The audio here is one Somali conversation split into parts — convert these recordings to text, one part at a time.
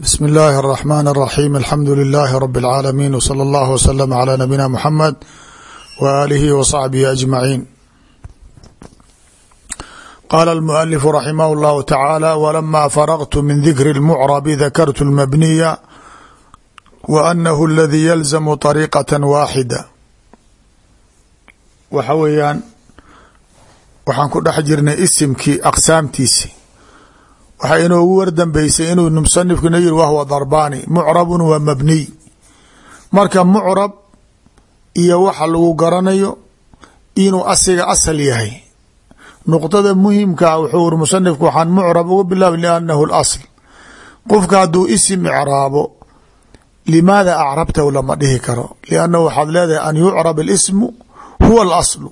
bsm اllahi الرحmn الرaxيm alxamdu لilaahi rb اlcaalamiin wslى اllah wslm عlى nabiyina mxamed w alihi w صaxbihi aجmaciin qala اlmualifu raximah اllahu tacaala wlama faraqtu min dikri اlmucrabi dakartu اlmabniya w anahu اladii yalzamu طariiqaة waaxida waxa weeyaan waxaan ku dhex jirnay isimkii aqsaamtiisi waxaa inoogu wardambeysay inuu musanifkuna yiri wahwa darbani mucrabun wa mabniy marka mucrab iyo waxa lagu garanayo inuu asiga asal yahay. Nuqdada muhimkaa wuxuu iri musanifku waxaan mucrab uga bilaabay liannahu lasl qofka hadduu isim icraabo limaada acrabtahu lama dhihi karo? Liannahu waxaad leedahay an yucrab alismu huwa alaslu.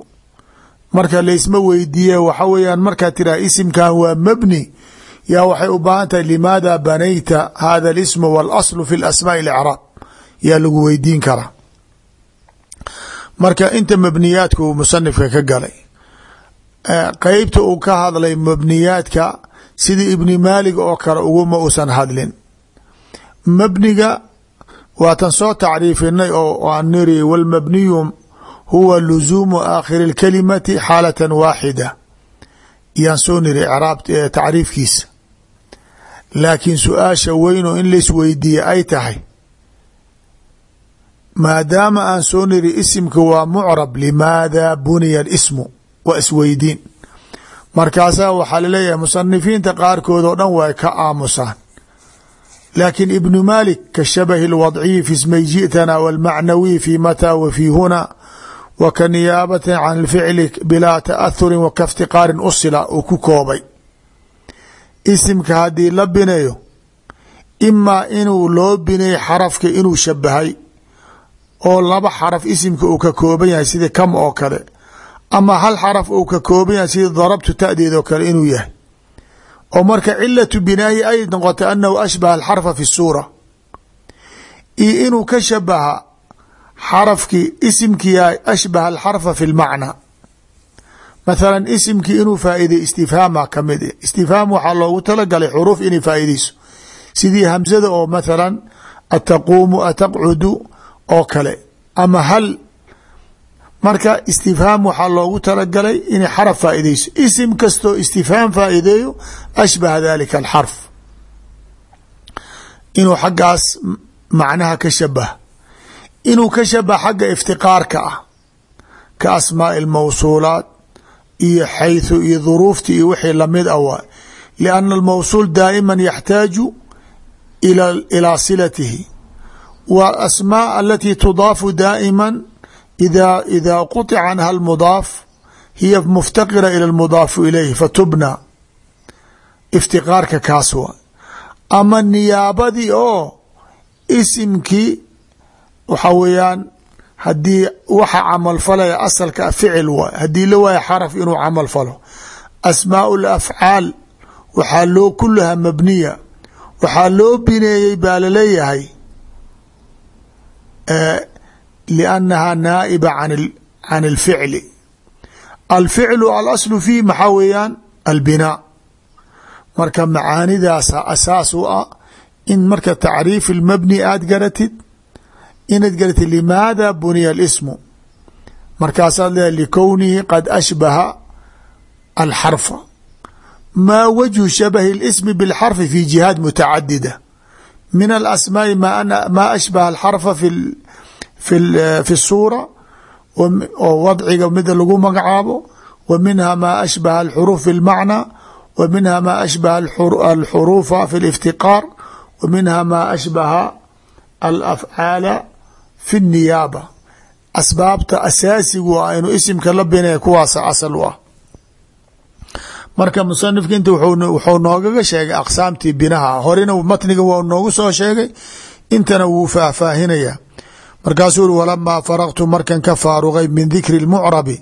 Marka laysma weydiiye waxa weeyaan markaad tiraha isimkan waa mabni yaa waxay u baahan tahay limaada banayta hada اlismu waاlaslu fi asmaaءi اlcraab yaa lagu weydiin karaa marka inta mabniyaadka uu musanifka ka galay qeybta uu ka hadlay mabniyaadka sidii ibni maalig oo kale uguma uusan hadlin mabniga waatan soo tacriifinay oo aan niri wاlmabniyu huwa luzuumu aakhiri اlkalimati xaalata waaxida yaan soo niri craab tacriifkiisa laakiin su-aasha weyn oo in laisweydiiye ay tahay maadaama aan soo niri isimka waa mucrab limaada buniya اlismu waa isweydiin markaasaa waxaa laleeyahay musanifiinta qaarkood oo dhan way ka aamusaan laakiin ibnu malik ka shabahi اlwadciyi fi smay ji'tana wاlmacnawi fi mataa wa fi huna wa ka niyaabatan can اlficli bilaa ta'ahurin wa kaftiqaarin usila uu ku koobay isimka haddii la bineeyo imaa inuu loo bineey xarafka inuu shabahay oo laba xaraf isimka uu ka kooban yahay sida kam oo kale ama hal xaraf uu ka kooban yahay sida darabtu tadeed oo kale inuu yahay. Oo marka cilatu binaahi ay noqota anahu ashbaha alxarfa fi suura iyo inuu ka shabaha xarafkii isimkii ashbaha alxarfa fi lmacna mathala isimkii inuu faa'iiday istifhaama ka mid istifhaam waxaa loogu talagalay xuruuf inay faa'iideyso sidii hamsada oo mathalan ataquumu ataqcudu oo kale. Ama hal marka istifhaam waxaa loogu talagalay inay xaraf faa'iideyso isim kastoo istifhaam faa'iideeyo ashbaha dalika alxarf. Inuu xaggaas macnaha ka shabaha. Inuu ka shabaha xagga iftiqaarka ah. Ka asmaaءi اlmawsuulaat iyo xayثu iyo duruufti iyo wixii lamid a waay لأna اlmawsuul daa'ima yaxtaaju ilىa silatihi w asmاء alati tudaafu daa'ima ida quطca canha اlmudaaf hiya muftaqira ilى اlmudaafu ilayh fatubna iftiqaarka kaas waa ama niyaabadii oo isimkii waxa weeyaan haddii waxa camal falaya asalka ficil waay. Haddii la waayo xaraf inuu camal falo. Asmaau lafcaal waxaa loo kulaha mabniya. Waxaa loo bineeyey baa la leeyahay liannaha naa'iba can alficli alficlu alaslu fiih maxaa weeyaan? Albinaa marka macaanidaasa asaas u ah in marka tacriif ilmabni aada garatid inaad garatid limaada buniya اlismu markaasaad leedahay likownihi qad ashbaha alxarfa maa wajhu shabahi اlismi biاlxarfi fi jihaad mutacadida min alasmaaءi ma ashbaha alxarfa fi الsuura oo wadciga mida lagu magacaabo wa minha ma ashbaha alxuruuf fi اlmacna wa minha ma ashbaha alxuruufa fi اliftiqaar wa minha ma ashbaha alafcaala fi niyaaba. Asbaabta asaasigu a inuu isimka la binaya kuwaasa asal u ah. Marka musanifka inta wuxuu noogaga sheegay aqsaamtii binaha. Horena matniga waa noogu soo sheegay intana wuu faahfaahinaya. Markaasuu uri walamaa faraqtu markan ka faaruqay min dikri lmucrabi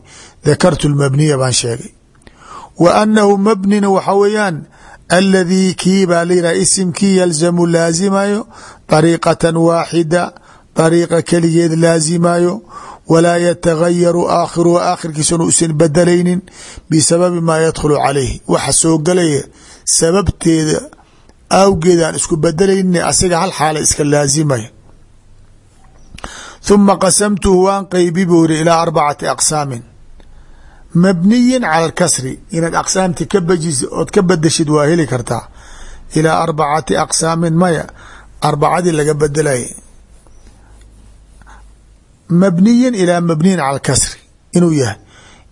dakartu lmabniya baan sheegay. Wa annahu mabnina waxa weeyaan aladii kii baa layidhaha isimkii yalzamu laazimayo dariiqatan waaxida dariiqa keligeed laazimayo walaa yatagayaru aakhiruhu aakhirkiisana usan bedelaynin bisababi maa yadkhulu calayh waxa soo gelaya sababteeda awgeedaan isku bedelayni asiga hal xaala iska laazimaya huma qasamtuhu waan qeybi buu iri ilaa arbacati aqsaamin mabniyin cala alkasri inaad aqsaamti ka bajis ood ka bedeshid waa heli kartaa ilaa arbacati aqsaamin maya arbacadii laga bedelay mabniyin ilaa mabniyin cala alkasri inuu yahay.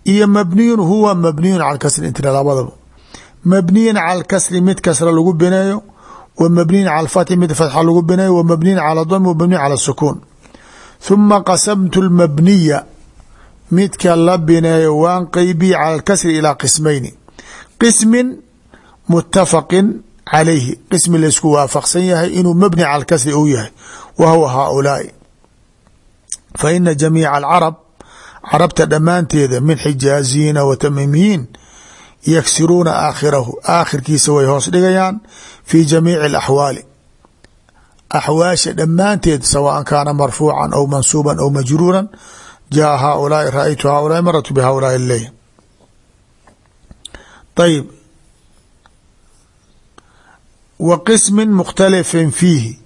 Iyo mabniyun huwa mabniyun cala alkasri intira labadaba mabniyin cala alkasri mid kasra lagu bineeyo wa mabniyin cala alfathi mid fatxa lagu bineeyo wa mabniyin cala dami wa mabniyin cala sukuun huma qasamtu lmabniya midka la bineeyo waan qeybiye cala alkasri ilaa qismayni. Qismin mutafaqin calayhi qismi laysku waafaqsan yahay inuu mabni cala alkasri uu yahay wa huwa haaulaai fa ina jamiica alcarab carabta dhammaanteeda min xijaaziyiina wa tamiimiyiin yaksiruuna aakhirahu aakhirkiisa way hoos dhigayaan fi jamiici alaxwaali. Axwaasha dhammaanteed sawaan kaana marfuucan aw mansuuban aw majruuran jaa haaulaai ra'aytu haaulaai maratu bihaaulaai ley ayib wa qismin mukhtalifin fiihi.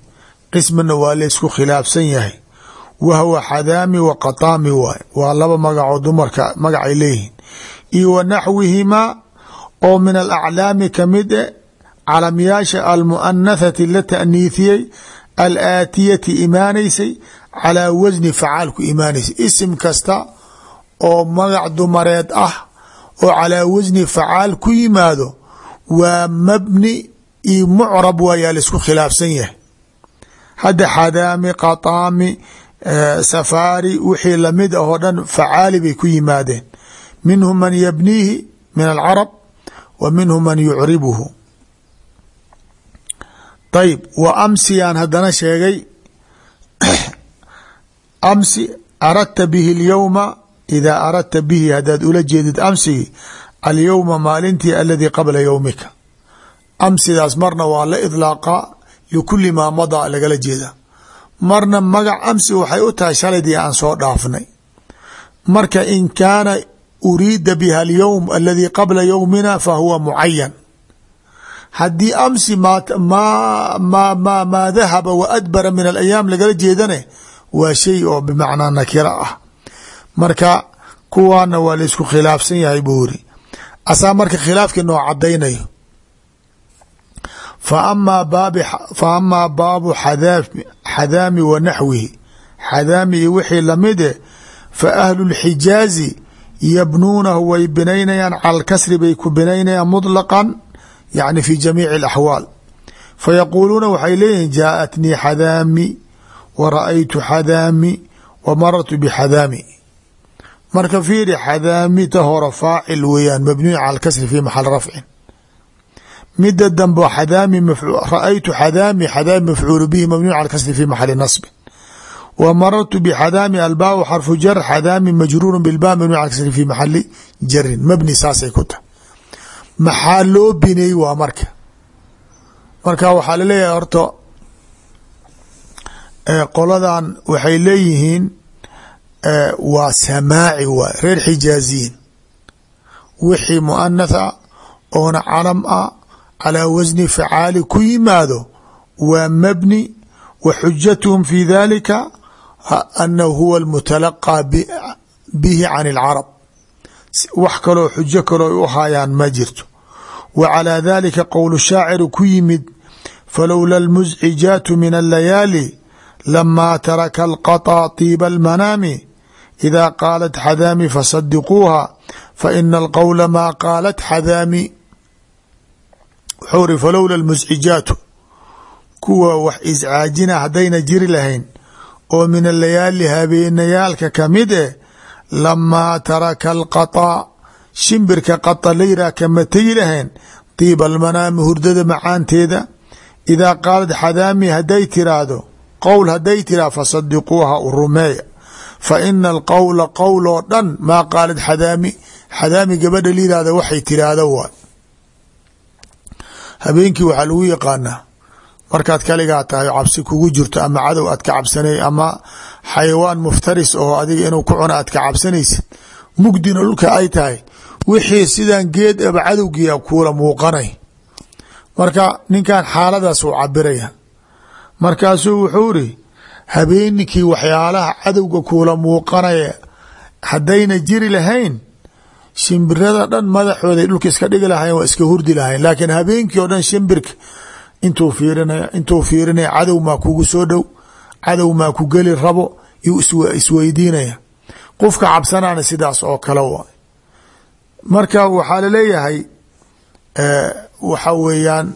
Qismina waa laysku khilaafsan yahay wa huwa xadaami wa qataami waay waa laba magacoo dumarka magacay leeyihiin iyo wa naxwihimaa oo min alaclaami ka mid e calamyaasha almuanathati la taaniithiyey alaatiyati imaanaysay calaa wasni facaal ku imaanaysay isim kasta oo magac dumareed ah oo calaa wasni facaal ku yimaado waa mabni iyo mucrab waayaa la isku khilaafsan yahay hadda xadaami qataami safaari wixii la mid ah oo dhan facaali bay ku yimaadeen. Minhum man yabniihi min alcarab wa minhum man yucribuhu. Ayb wa amsiyaan haddana sheegay amsi aradta bihi اlyowma idaa aradta bihi haddaad ula jeedid amsigi alyowma maalintii aladii qabla yowmika amsidaas marna waa la idlaaqaa likuli maa madaa lagala jeeda marna magac amsi waxay u tahay shalaydii aan soo dhaafnay. Marka in kaana uriida biha alyowm aladii qabla yowmina fa huwa mucayan haddii amsi maa dahaba wa adbara min alayaam lagala jeedane waa shay oo bimacnaa nakira ah. Marka kuwaana waa laysku khilaafsan yahay buu iri asaa marka khilaafkii noo cadaynayo fa amaa baabu xadaami wa naxwihi. Xadaami iyo wixii lamide fa ahlu lxijaazi yabnuunahu way binaynayaan cala lkasri bay ku binaynayaan muطlaqan yani fi jamiici alaxwaal. Fayaquuluuna waxay leeyihiin jaaatnii xadaami wa ra'aytu xadaami wa marartu bixadaami marka fiiri xadaami ta hore faacil weeyaan mabniyu cala alkasri fi maxal rafcin mida dambe xadaami ra'aytu xadaami xadaami mafcuulu bihi mabniyu cala alkasri fi maxali nasbin wa marartu bxadaami albaa xarfu jar xadaami majruuru bilba mabni cala kasri fi maxali jarin mabni saasay ku tahay. Maxaa loo bineey waa marka. Marka waxaa la leeyahay horta qoladan waxay leeyihiin waa samaaci waay reer xijaaziyin wixii muanath a oona calam ah calaa wasni facaali ku yimaado waa mabni wa xujatuhum fi dalika anahu huwa almutalaqaa bihi can اlcarab wax kaloo xujo kaloo u haayaan ma jirto. Wa calaa dalika qowl shaaciri ku yimid falowla almuscijaatu min allayaali lamaa taraka alqaطa tiiba almanaami ida qaalat xadaami fasadiquuha faina alqowla maa qaalat xadaami wuxuu iri falowla almuscijaatu. Kuwa wax iscaajina haddayna jiri lahayn oo min alayaali habeenayaalka ka mid eh lamaa taraka alqaطa shimbirka qaطa layraa kama tegi lahayn tiiba almanaami hurdada macaanteeda idaa qaalad xadaami hadday tiraahdo qowl hadday tiraa fasadiquuha u rumeeya. Fa ina alqowla qowl oo dhan maa qaalad xadaami xadaami gabadha layihahda waxay tiraahdo waay habeenkii waxaa lagu yaqaanaa markaad kaligaa tahay cabsi kugu jirto ama cadow aad ka cabsanay ama xayawaan muftaris oo adiga inuu ku cuno aad ka cabsanaysid mugdina dhulka ay tahay wixii sidan geed aba cadowgiia kuula muuqanay. Marka ninkan xaaladaas uu cabiraya markaasuu wuxuu iri habeenikii waxyaalaha cadowga kuula muuqanaya haddayna jiri lahayn shimbirada dhan madaxooday dhulka iska dhigi lahayn waa iska hurdi lahayn laakiin habeenkii oo dhan shimbirka intuu fiirinaya intuu fiirinaya cadow maa kugu soo dhow cadow maa ku geli rabo yuu isweydiinaya qofka cabsanaana sidaas oo kale waay marka waxaa la leeyahay waxa weeyaan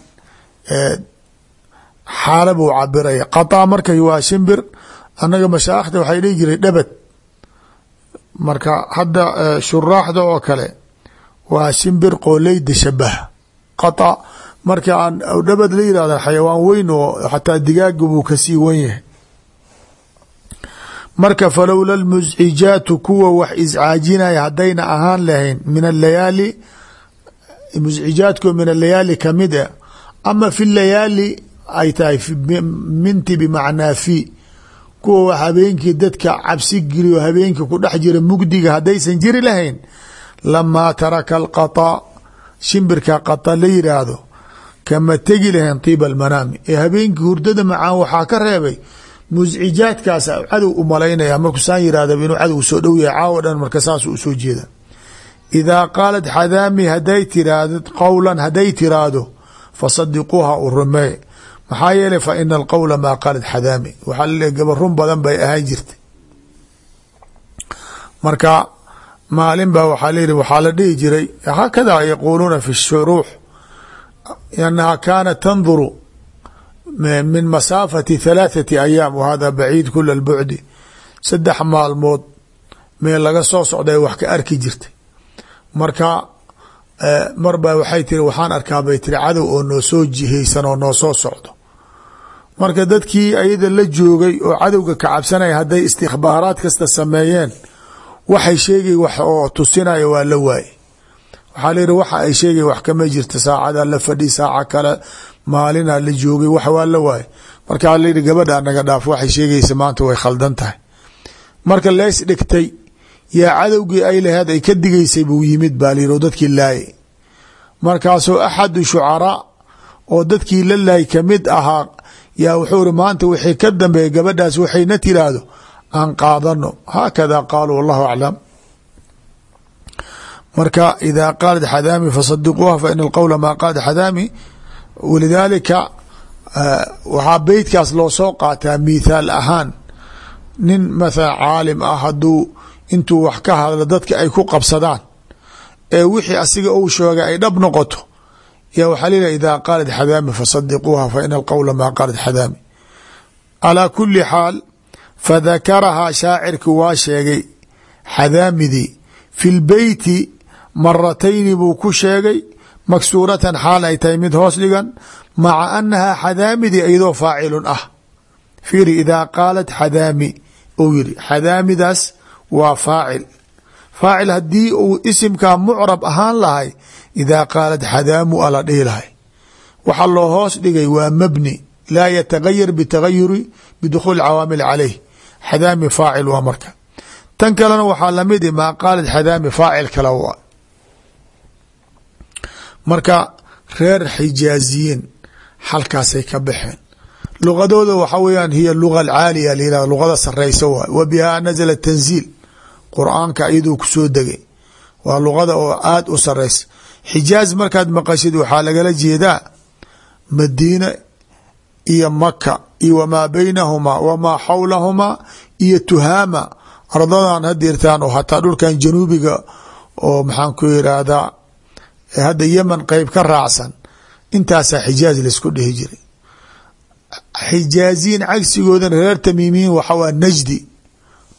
xaala buu cabiraya. Qaطaa marka waa shimbir annaga mashaakhda waxay dhihi jiray dhabad marka hadda shuraaxda oo kale waa shimbir qooleyda shabaha. Qaطa marka aan dhabad la yihahda xayawaan weyn oo xataa digaaga buu ka sii wen yahay. Marka falowla lmuscijaatu kuwa wax iscaajinaya haddayna ahaan lahayn min alayaali muscijaadko min alayaali ka mid a ama fi layaali ay tahay minti bimacnaa fi kuwa habeenkii dadka cabsi geliyo habeenkii ku dhex jira mugdiga haddaysan jiri lahayn lamaa taraka alqaطaa shimbirka qata la yidhaahdo kama tegi lahayn tiiba almanaami. Ee habeenkii hurdada macaan waxaa ka reebay muscijaadkaas cadow u malaynaya markusaan yihahda inuu cadow soo dhow yahay caawo dhan marka saas u soo jeeda. Idaa qaalat xadaami haday tiraahdo qowlan hadday tiraahdo fasadiquuha u rumee maxaa yeelay fa ina alqowla maa qaalat xadaami. Waxaa laleeyahy gaba run badan bay ahaan jirtay. Marka maalin baa waxaa layihi waxaa la dhihi jiray haakada yaquuluuna fi shuruux annaha kaanat tanduru min masaafati halaathati ayaam wa hada baciid kula lbucdi saddex maalmood meel laga soo socday wax ka arki jirtay. Marka mar baa waxay tiri waxaan arkaa bay tiri cadow oo noo soo jihaysan oo noo soo socdo marka dadkii ayada la joogay oo cadowga ka cabsanaya hadday istikbaaraad kasta sameeyeen waxay sheegay wax oo tusinaya waa la waaye waxaa layihi waxa ay sheegay wax kama jirta saacada la fadhi saaca kale maalina la joogay wax waa la waaye markaa layihi gabadha naga dhaaf waxay sheegaysa maanta way khaldan tahay. Marka lees dhigtay yaa cadowgii ay laheed ay ka digaysay buu yimid baa dadkii laayay. Markaasoo axadu shucaraa oo dadkii la laayay ka mid ahaa yaa wuxuu maanta wixii ka dambeeya gabadhaas waxayna tiraahdo aan qaadano haakada qaaluu wallahu aclam. Marka ida qaalat xadaami fasadiquuha fa ina alqowla maa qaalat xadaami. Walidaalika waxaa beytkaas loo soo qaataa mithaal ahaan. Nin mathala caalim ah hadduu intuu wax ka hadlo dadka ay ku qabsadaan ee wixii asiga uu sheegay ay dhab noqoto ya waxaa leeyahy ida qaalat xadaami fasadiquuha fa ina alqowla maa qaalat xadaami calaa kuli xaal fadakarahaa shaacirki waa sheegay xadaamidii fi lbeyti maratayni buu ku sheegay maksuuratan xaal ay tahay mid hoos dhigan maca anahaa xadaamidii iyadoo faacilun ah fiiri idaa qaalat xadaami uu yiri xadaamidaas waa faacil idaa qaalat xadaamu ala dhihi lahay waxa loo hoos dhigay waa mabni laa yatagayar bitagayuri bidukhuuli cawaamil caleyh xadaami faacil waa marka tan kalena waxaa la mid i maa qaalat xadaami faacil kale waa marka reer xijaaziyiin halkaasay ka baxeen luqadooda waxa weyaan hiya luga alcaaliya layihahdo luqada sareysa waay wa ku soo degay waa luqada oo u sareysa xijaaz markaad maqashid waxaa lagala jeedaa madiina iyo maka iyo wamaa baynahumaa wamaa xawlahumaa iyo tuhaama. Ardadan hadirtaan oo hataa dhulkan januubiga oo maxaan ku yiraahdaa hadda yemen qeyb ka raacsan intaasaa xijaaz la isku dhihi jiray. Xijaaziyin cagsigoodan reer tamiimiyiin waxa waa najdi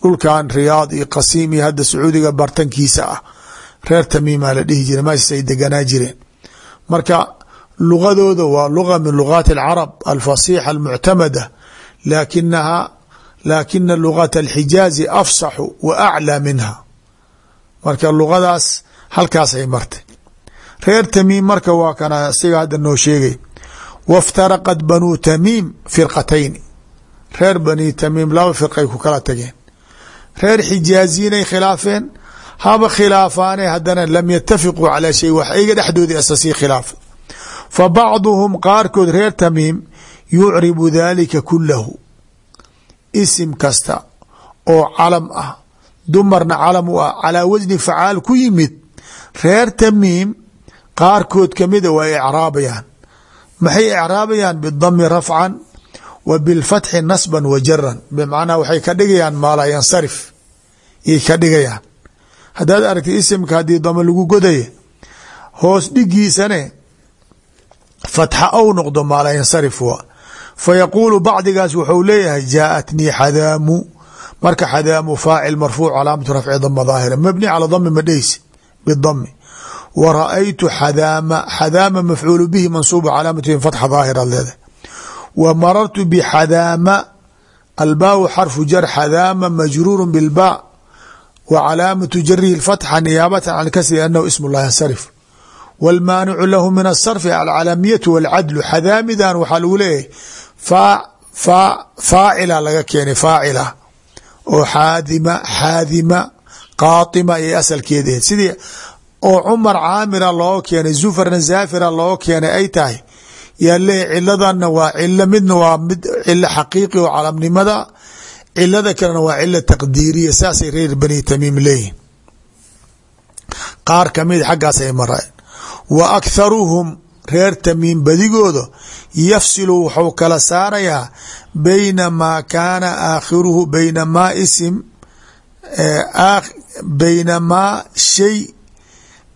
dhulkan riyaad iyo qasiim iyo hadda sacuudiga bartankiisa ah reer tamiimaa la dhihi jiray meeshas ay deganaa jireen. Marka lugadooda waa luga min lugaati alcarab alfasixa almuctamada laakinaha laakina lugata alxijaazi afsaxu wa aclaa minha. Marka lugadaas halkaasay martay. Reer tamiim marka waa kana siga hadda noo sheegay waftaraqat banuu tamiim firqatayni. Reer bani tamiim laba firqay ku kala tageen. Reer xijaaziyiinay khilaafeen haba khilaafaane haddana lam yatafiquu calaa shay wax ayga dhexdoodii asasii khilaafa fa bacduhum qaarkood reer tamiim yucribu dalika kulahu isim kasta oo calam ah dumarna calam u ah calaa wasni facaal ku yimid reer tamiim qaarkood kamida waa icraabayaan. Maxay icraabayaan? Bidami rafcan wa bilfatxi nasban wa jaran bimacnaa waxay ka dhigayaan maala yansarif yay ka dhigayaan haddaad aragtay isimka haddii damo lagu godaya hoos dhigiisane fatxa ou noqdo maala yansarif wa fa yaquulu bacdigaas wuxuu leeyahay jaaatnii xadaamu. Marka xadaamu faacil marfuuc calaamatu rafci dama daahira. Mabni cala dami madheysi bidami wa ra'aytu xadaama xadaama mafcuulu bihi mansuubu calaamatu fatxa daahira leedahay. Wa marartu bxadaama albaaءu xarfu jar xadaama majruuru bilbaa wa calaamatu jarihi fatxa niyaabata can kasri anahu ism lah yansarif wاlmaanicu lahu min asarfi alcalamiyatu wاlcadlu xadaamidan waxaa lagu leeyahay faacila laga keenay faacila oo xaadima xaadima qaatima ayay asalkeeda ahed sidii oo cumar caamira loo keenay zufarna zaafira loo keenay ay tahay yaa leeyahy ciladana waa cilo midna waa mid cilo xaqiiqi oo calamnimada cilada kalena waa cilo taqdiiriya saasay reer bani tamiim leeyihiin qaar ka mid xaggaas ay mareen. Wa aktharuhum reer tamiim badigooda yafsilu wuxuu kala saarayaa bayna maa kaana aakhiruhu bayna maa isim bayna maa shay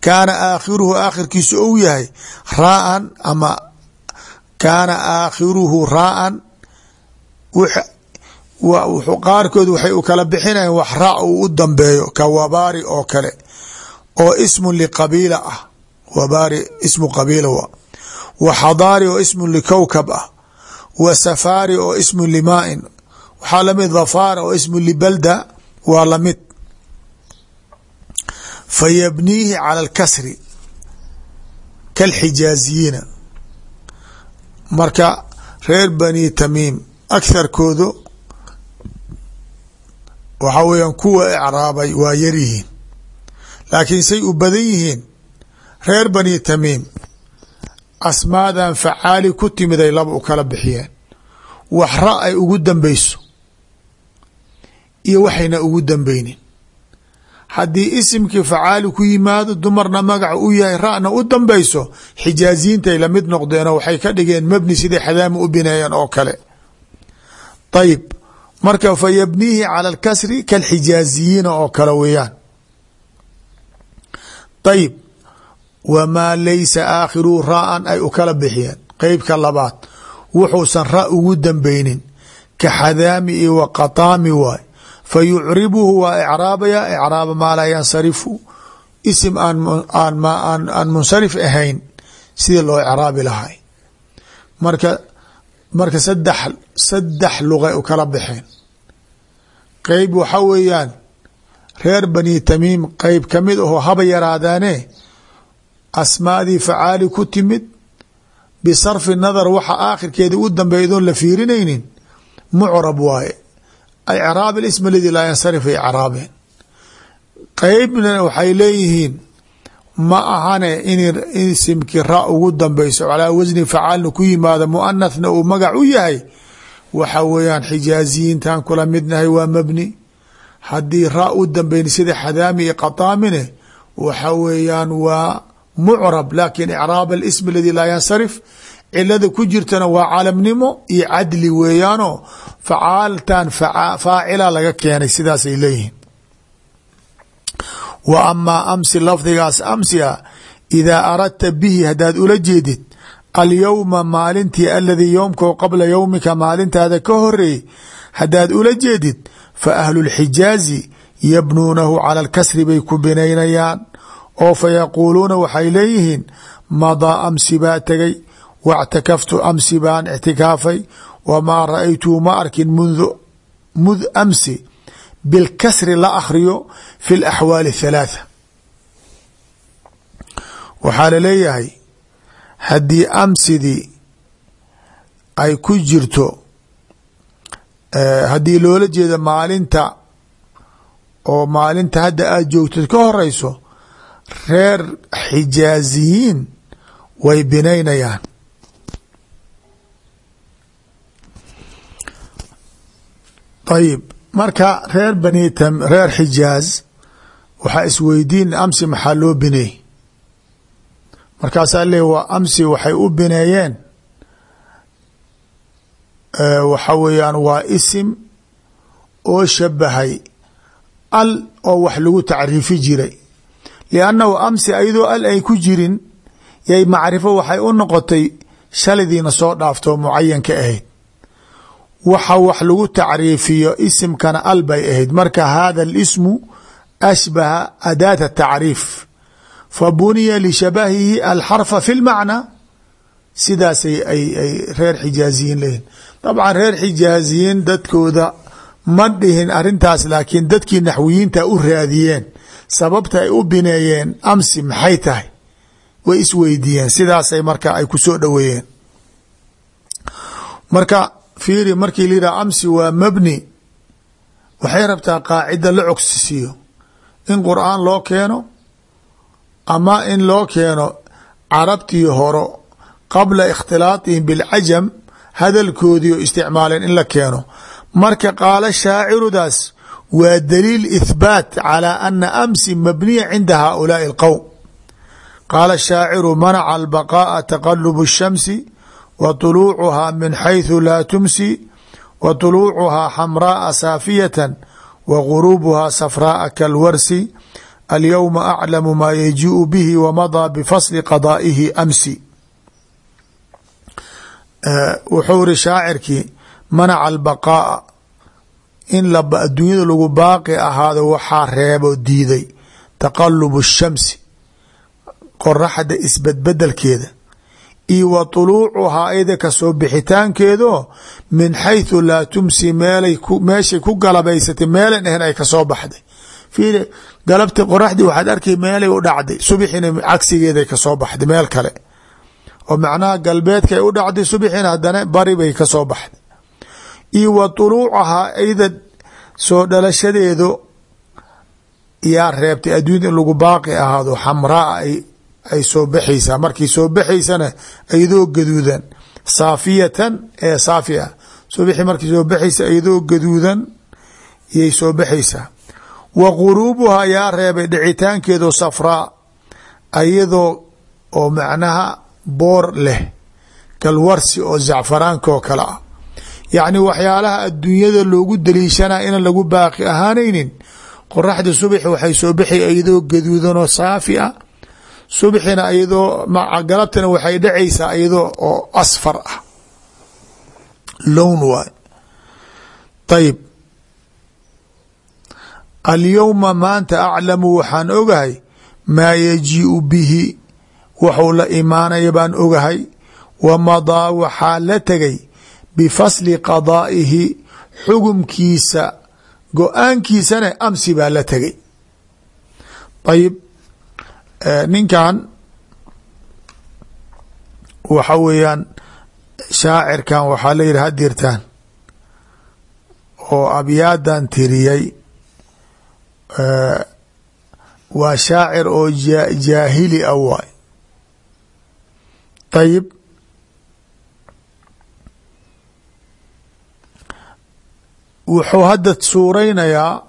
kaana aakhiruhu aakhirkiisu ou yahay raa-an ama kaana aakhiruhu raa-an qaarkood waxay u kala bixinayan wax raa uu u dambeeyo ka wabaari oo kale oo ismu liqabiila ah. Wabaari ismu qabiila wa. Wa xadaari oo ismu likowkab ah. Wa safaari oo ismu limaain waxaa la mid dhafaara oo ismu libalda waa la mid fa yabniihi cala alkasri kalxijaaziyiina marka reer bani tamiim agtharkoodu waxaa weeyaan kuwa icraabay waa yaryihiin. Laakiin say u badan yihiin. Reer bani tamiim asmaadan facaali ku timid ay laba u kala bixiyeen. Wax ra ay ugu dambeyso iyo waxayna ugu dambeynin haddii isimkii facaali ku yimaado dumarna magaca u yahay ra'na u dambeyso xijaaziyiintay la mid noqdeenoo waxay ka dhigeen mabni siday xadaami u bineeyeen oo kale. Ayib marka fa yabniihi cala alkasri kalxijaaziyiina oo kale weeyaan. Ayib wamaa laysa aakhiruhu raa-an ay u kala bixiyeen. Qeybka labaad wuxuusan ra ugu dambeynin ka xadaami iyo wa qataami waay. Fa yucribuhu waa icraabaya icraaba maa laa yansarifu. Isim aan munsarif ahayn sidii loo icraabi lahay marka marka saddex saddex luqay u kala baxeen. Qeyb waxa weeyaan reer bani tamiim qeyb ka mid ahoo haba yaraadaane asmaadii facaali ku timid bisarfi nadar waxa aakhirkeeda u dambeeya doon la fiirinaynin mucrab waaye. Icraab ism aladii laa yansarif ay icraabeen qeybna waxay leeyihiin ma ahane in isimkii ra ugu dambeyso calaa wasni facaalna ku yimaado muanathna uu magac u yahay waxa weeyaan xijaaziyiintan kula midnahay waa mabni. Haddii ra u dambeyn sida xadaami iyo qataamine waxa weeyaan waa mucrab laakin icraab alism aladii laa yansarif cilada ku jirtana waa calamnimo iyo cadli weeyaanoo facaaltan faacila laga keenay sidaasay leeyihiin wa amaa amsi lafdigaas amsia idaa aradta bihi haddaad ula jeedid alyowma maalintii aladii yowmkao qabla yowmika maalintaada ka horeeyey haddaad ula jeedid fa ahlu lxijaazi yabnuunahu cala alkasri bay ku binaynayaan oo fa yaquuluuna waxay leeyihiin madaa amsi baa tegay wاctakaftu amsi baan ictikaafay wamaa ra'aytuu ma arkin mundu mud amsi bilkasri la akriyo fi laxwaali halaatha waxaa la leeyahay haddii amsidii ay ku jirto haddii loola jeeda maalinta oo maalinta hadda aad joogtid ka horeyso reer xijaaziyiin way binaynayaan ayib marka reer bani reer xijaaz waxaa isweydiin amsi maxaa loo bineey markaasaa le waa amsi waxay u bineeyeen waxa weeyaan waa isim oo shabahay al oo wax lagu tacriifi jiray. Liannahu amsi ayadoo al ay ku jirin yay macrifo waxay u noqotay shalidiina soo dhaafto mucayanka ahayd waxa wax lagu tacriifiyo isimkana al bay ahayd. Marka hada اlismu ashbaha adaata tacriif fabuniya lishabahihi alxarfa fi lmacna sidaasay ay reer xijaaziyiin leeyihiin dabcan reer xijaaziyiin dadkooda ma dhihin arintaas laakiin dadkii naxwiyiinta u raadiyeen. Sababta ay u bineeyeen amsi maxay tahay? Way isweydiiyeen sidaasay marka ay ku soo dhoweeyeen marka fiiri markii layidhaha amsi waa mabni. Waxay rabtaa qaacida la cogsisiiyo in qur'aan loo keeno ama in loo keeno carabtii horo qabla ikhtilaatihim bilcajam hadalkoodii oo isticmaaleen in la keeno. Marka qaala shaacirudaas waa daliil ithbaat calaa ana amsi mabniya cinda haaulaai alqowm qaala shaaciru manaca albaqaa'a taqalubu shamsi wa طuluucuhaa min xayثu laa tumsi wa طuluucuhaa xamraءa saafiyata wa guruubuhaa safraءa kalwarsi alyowma aclamu maa yajiiءu bihi wamadaa bifasli qadaa'ihi amsi wuxuu iri shaacirkii manaca albaqaa'a in adduunyada lagu baaqi ahaado waxaa reebo diiday taqalubu الshamsi qoraxda isbedbedelkeeda iyo wa tuluucuhaa iyada ka soo bixitaankeedo min xayثu laa tumsi meeshay ku galabaysatay meelan ahayn ay ka soo baxday. I galabti qoraxdii waxaad arkay meelay u dhacday subixina cagsigeeday ka soo baxday meel kale. Oo macnaha galbeedkaay u dhacday subixina haddana bari bay ka soo baxday. Iyo wa tuluucahaa iyada soo dhalashadeedu yaa reebtay adduunya in lagu baaqi ahaado xamraa ay soo baxaysaa markii soo baxaysana iyadoo gaduudan. Saafiyatan ee saafi ah. Markii soo baxaysa iyadoo gaduudan yay soo baxaysaa wa quruubuhaa yaa reebay dhicitaankeedo safraa ayadoo oo macnaha boor leh. Kalwarsi oo zacfaraanka oo kale ah. Yacni waxyaalaha adduunyada loogu daliishanaa inaan lagu baaqi ahaanaynin qoraxda subaxi waxay soo baxay iyadoo gaduudanoo saafi ah subxina iyadoo galabtana waxay dhacaysaa iyadoo oo asfar ah. Lown waay. Ayib alyowma maanta aclamu waxaan ogahay maa yajiiu bihi waxuu la imaanaya baan ogahay wa madaa waxaa la tegay bifasli qadaa'ihi xugumkiisa go'aankiisana amsi baa la tegay. Ayib ninkan waxa weeyaan shaacirkan waxaa la yidhi hadirtaan oo abyaadan tiriyey waa shaacir oo jaahili a waay. Ayib wuxuu hadda suuraynayaa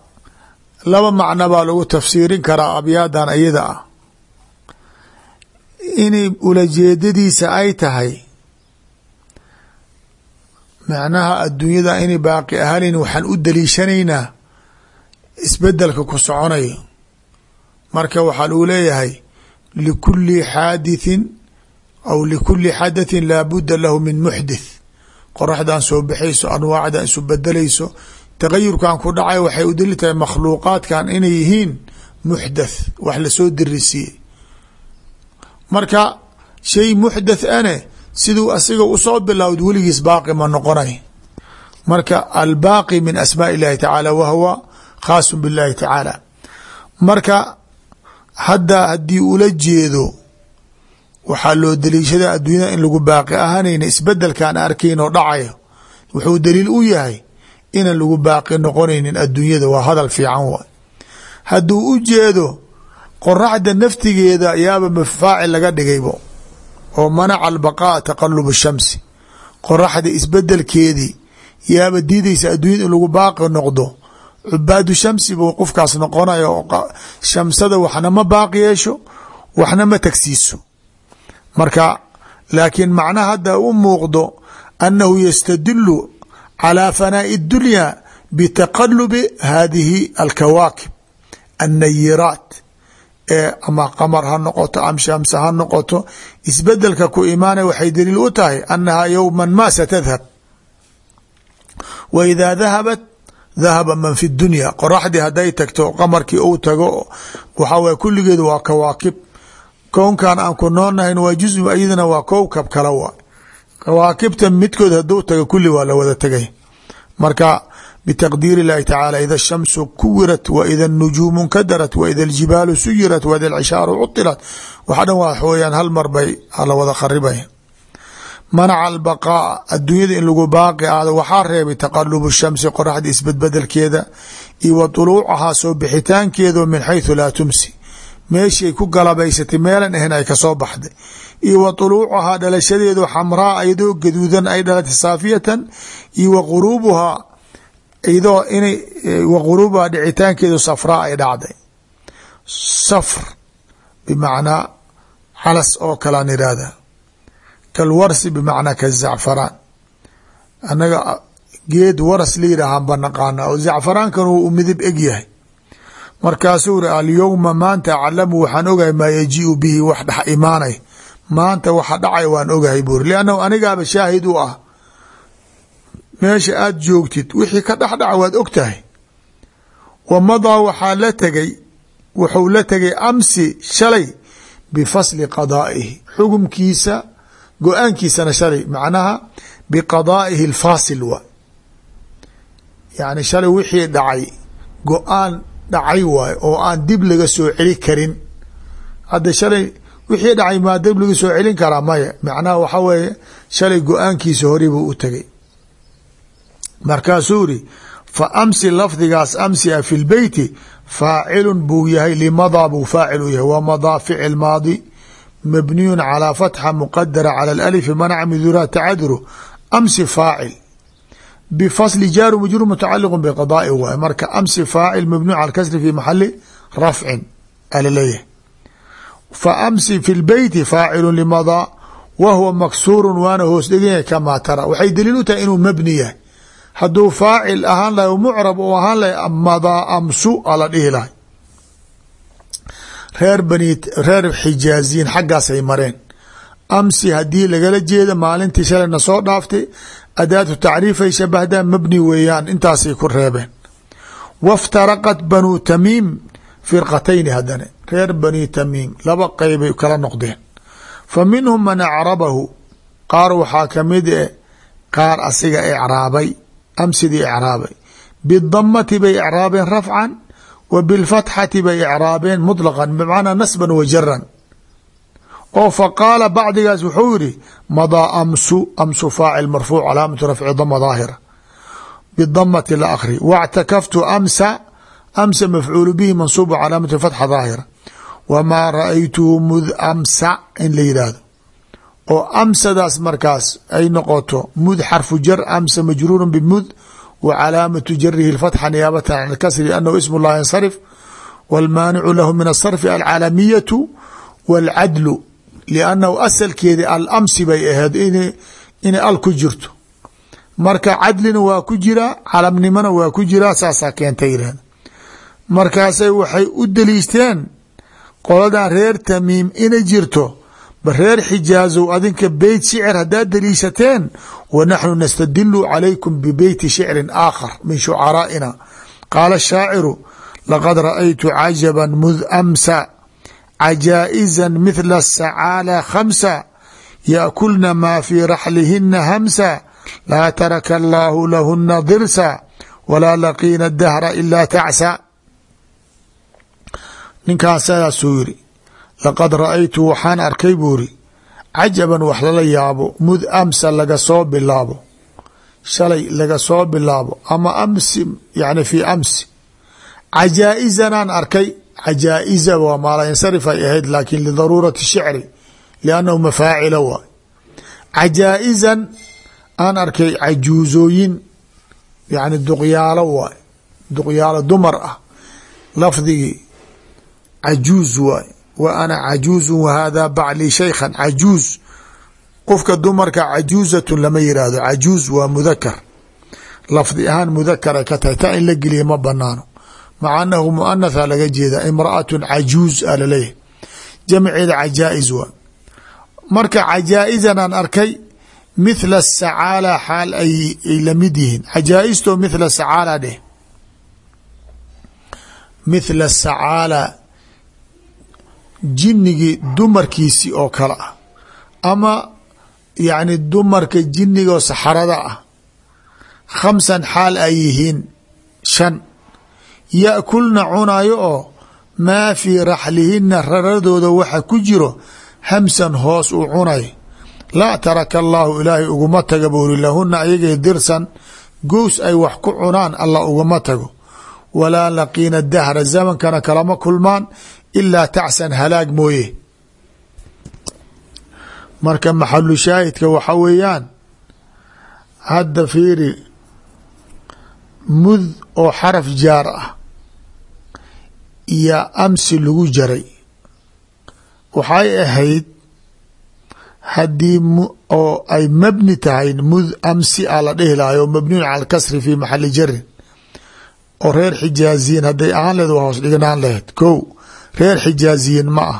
laba macno baa lagu tafsiirin karaa abyaadan iyada ah inay ulajeedadiisa ay tahay. Macnaha adduunyada inay baaqi ahanayn waxaan u daliishanaynaa isbeddelka ku soconayo marka waxaa lagu leeyahay likuli xaadithin aw likuli xadathin laabudda lahu min muxdith. Qoraxdan soo baxayso anwaacdan isu bedelayso tagayurkan ku dhacay waxay u dali tahay makhluuqaadkan inay yihiin muxdath wax la soo dirisiiyey marka shay muxdath ane siduu asiga u soo bilowd weligiis baaqi ma noqonay. Marka albaaqi min asmaa illahi tacaala wa huwa khaasu billahi tacaala. Marka hadda haddii ula jeedo waxaa loo daliishada adduunyada in lagu baaqi ahaanayna isbedelkaan arkayn dhacayo. Wuxuu daliil u yahay inaan lagu baaqi noqonaynin adduunyada waa hadal fiican waay. Hadduu u jeedo qoraxda naftigeeda yaaba mafaaci laga dhigaybo oo manaca albaqaa taqalub shamsi. Qoraxda isbedelkeedii yaaba diidaysa adduunyada in lagu baaqi noqdo. Cubaadu shamsi buu qofkaas noqonaya shamsada waxna ma baaqi yeesho waxna ma tagsiiso. Marka laakiin macna hadda u muuqdo annahu yastadilu calaa fanaa'i dunya bitaqalubi hadihi alkawaakib annayiraat ama qamar ha noqoto am shamsa ha noqoto isbeddelka ku imaanay waxay daliil u tahay annaha yowma ma satadhab wa idaa dahabat dahaba man fi dunya. Qoraxdii hadday tagto qamarkii uu tago waxaa waye kulligeed waa kawaakib. Kownkan aan ku noolnahayn waa juzu iyadana waa kowkab kala waa. Kawaakibta midkood haduu tago kulli waa la wada tegay marka btaqdiir اllahi tacaalى ida الshamsu kuwirat wa ida الnujuumu nkadarat wa ida اljibaalu suyirat wa ida اlcishaaru cuطilat waxa dhan waa weyaan hal mar bay la wada kharibaya manaca albaqaaءa adduunyada in lagu baaqi aado waxaa reebay taqalubu shamsi qoraxda isbedbedelkeeda iyo wa طuluucahaa soo bixitaankeedo min xayثu laa tumsi meeshay ku galabaysatay meelan ahayn ay kasoo baxday iyo wa طuluucahaa dhalashadeedo xamraa iyadoo gaduudan ay dhalatay saafiyatan iyo wa quruubuhaa idoo inay wa quruubuhaa dhicitaankeedu safraa ay dhacday. Safr bimacnaa calas oo kalaan ihahda kalwarsi bimacnaa kazacfaraan annaga geed waras la yidhaahaan ba naqaana oo zacfaraankan uu midib eg yahay. Markaasuu ri alyowma maanta aclamu waxaan ogahay maa yajiiu bihi wax dhex imaanay. Maanta waxa dhacay waan ogahay buuri liannahu anigaaba shaahid u ah meesha aada joogtid wixii ka dhex dhaca waad og tahay. Wa madaa waxaa la tegay wuxuu la tegay amsi shalay bifasli qadaa'ihi xugumkiisa go'aankiisana shalay macnaha biqadaa'ihi alfaasil waa yacni shalay wixii dhacay go'aan dhacay waayo oo aan dib laga soo celi karin. Hadda shalay wixii dhacay maa dib laga soo celin karaa maya macnaha waxa weeye shalay go'aankiisa hore buu u tegay markaasuu iri fa amsi lafdigaas amsi a fi lbeyti faacilun buu yahay limadaa buu faacil u yahay wa madaa ficil maadi mabniyun calaa fatxa muqadara cala alalifi manaca midura tacaduru amsi faacil. Bfasli jaaru majruur mutacaliqu biqadaai waay marka amsi faacil mabniu cala kasri fi maxali rafcin alaleeyahay fa amsi fi lbeyti faacilu limadaa wa huwa maksuuru waana hoos dhegan yahay kamaa tara waxay daliil u tahay inuu mabni yahay hadduu faacil ahaan lahay mucrab u ahaan lahay madaa amsu ala dhihi lahay. Reer bani reer xijaaziyin xaggaasay mareen. Amsi haddii lagala jeeda maalintii shalayna soo dhaaftay adaatu tacriifay shabahdaa mabni weeyaan intaasay ku reebeen. Waftaraqat banuu tamiim firqatayni haddane. Reer bani tamiim laba qeybay kala noqdeen. Fa minhum man acrabahu qaar waxaa ka mid e qaar asiga icraabay amsidii icraabay bidamati bay icraabeen rafcan wa bilfatxati bay icraabeen muطlaqan bimacnaa nasban wa jaran oo faqaala bacdigaas wuxuu yihi madaa amsu amsu faacil marfuuc calaamatu rafci dama daahira bidamati la akri wاctakaftu amsa amsa mafcuulu bihi mansuubu calaamatu fatxa daahira wamaa ra'aytuhu mud amsa in la yidhaahdo oo amsadaas markaas ay noqoto mud xarfu jar amsa majruura bmud wa calaamatu jarihi fatxa niyaabatan can kasri anahu ism lah yansarif wاlmaanicu lahu min asarfi alcalamiyatu wاlcadlu liannahu asalkeedi alamsi bay ahayd inay al ku jirto. Marka cadlina waa ku jiraa calamnimona waa ku jiraa saasaa keentay irahd markaasay waxay u deliishteen qoladan reer tamiim inay jirto reer xijaazow adinka beyt shicr haddaad daliishateen wa naxnu nastadilu calaykum bibeyti shicrin aakhar min shucaraa'ina. Qaala ashaaciru laqad ra'aytu cajaban mud amsa cajaa'izan mithla sacaala khamsa yaakulna maa fii raxlihina hamsa laa taraka allaahu lahuna dirsa walaa laqiina dahra ilaa tacsa. Ninkaasadaasuu yiri laqad ra'aytu waxaan arkay buu iri cajaban wax lala yaabo mud amsa laga soo bilaabo. Shalay laga soo bilaabo ama amsi yani fii amsi. Cajaa-izanaan arkay cajaa-iza waa maala yansarif ay ahayd laakiin lidaruurati shicri liannahu mafaacila waay cajaa-izan aan arkay cajuuzooyin yani duqyaalo waay duqyaalo dumar ah. Lafdigii cajuuz waay wa ana cajuuzun wahada baclii shaykhan cajuuz qofka dumarka cajuuzatun lama yiraahdo. Cajuuz waa mudakar lafdi ahaan mudakara ka tahay. Ta in la geliya ma banaano maca anahu muanatha laga jeeda imraatun cajuuz a la leeyahay jamceeda cajaa-is waa. Marka cajaa-izan aan arkay mithla sacaala xaal ay la mid yihiin. Cajaa-istoo mithla sacaala dheh. Mithla sacaala jinnigii dumarkiisi oo kale ah. Ama yacni dumarka jinnigaoo saxarada ah. Khamsan xaal ay yihiin shan. Yaakulna cunayo oo maa fii raxlihina raradooda waxa ku jiro hamsan hoos uu cunay. Laa taraka allaahu ilaahay uguma taga buuri lahuna ayagay dirsan gows ay wax ku cunaan allah uguma tago. Walaa laqiina dahra zamankana kalama kulmaan ilaa tacsan halaag mooye marka maxalu shaahidka waxa weeyaan hadda fiiri mud oo xaraf jaar ah iyo amsi lagu jaray waxay ahayd haddii oo ay mabni tahay mud amsi a la dhihi lahay oo mabniyun cala alkasri fi maxali jarin oo reer xijaaziyiin hadday ahaan lehed waa hoos dhiganaan laheyd ko reer xijaaziyiin ma ah.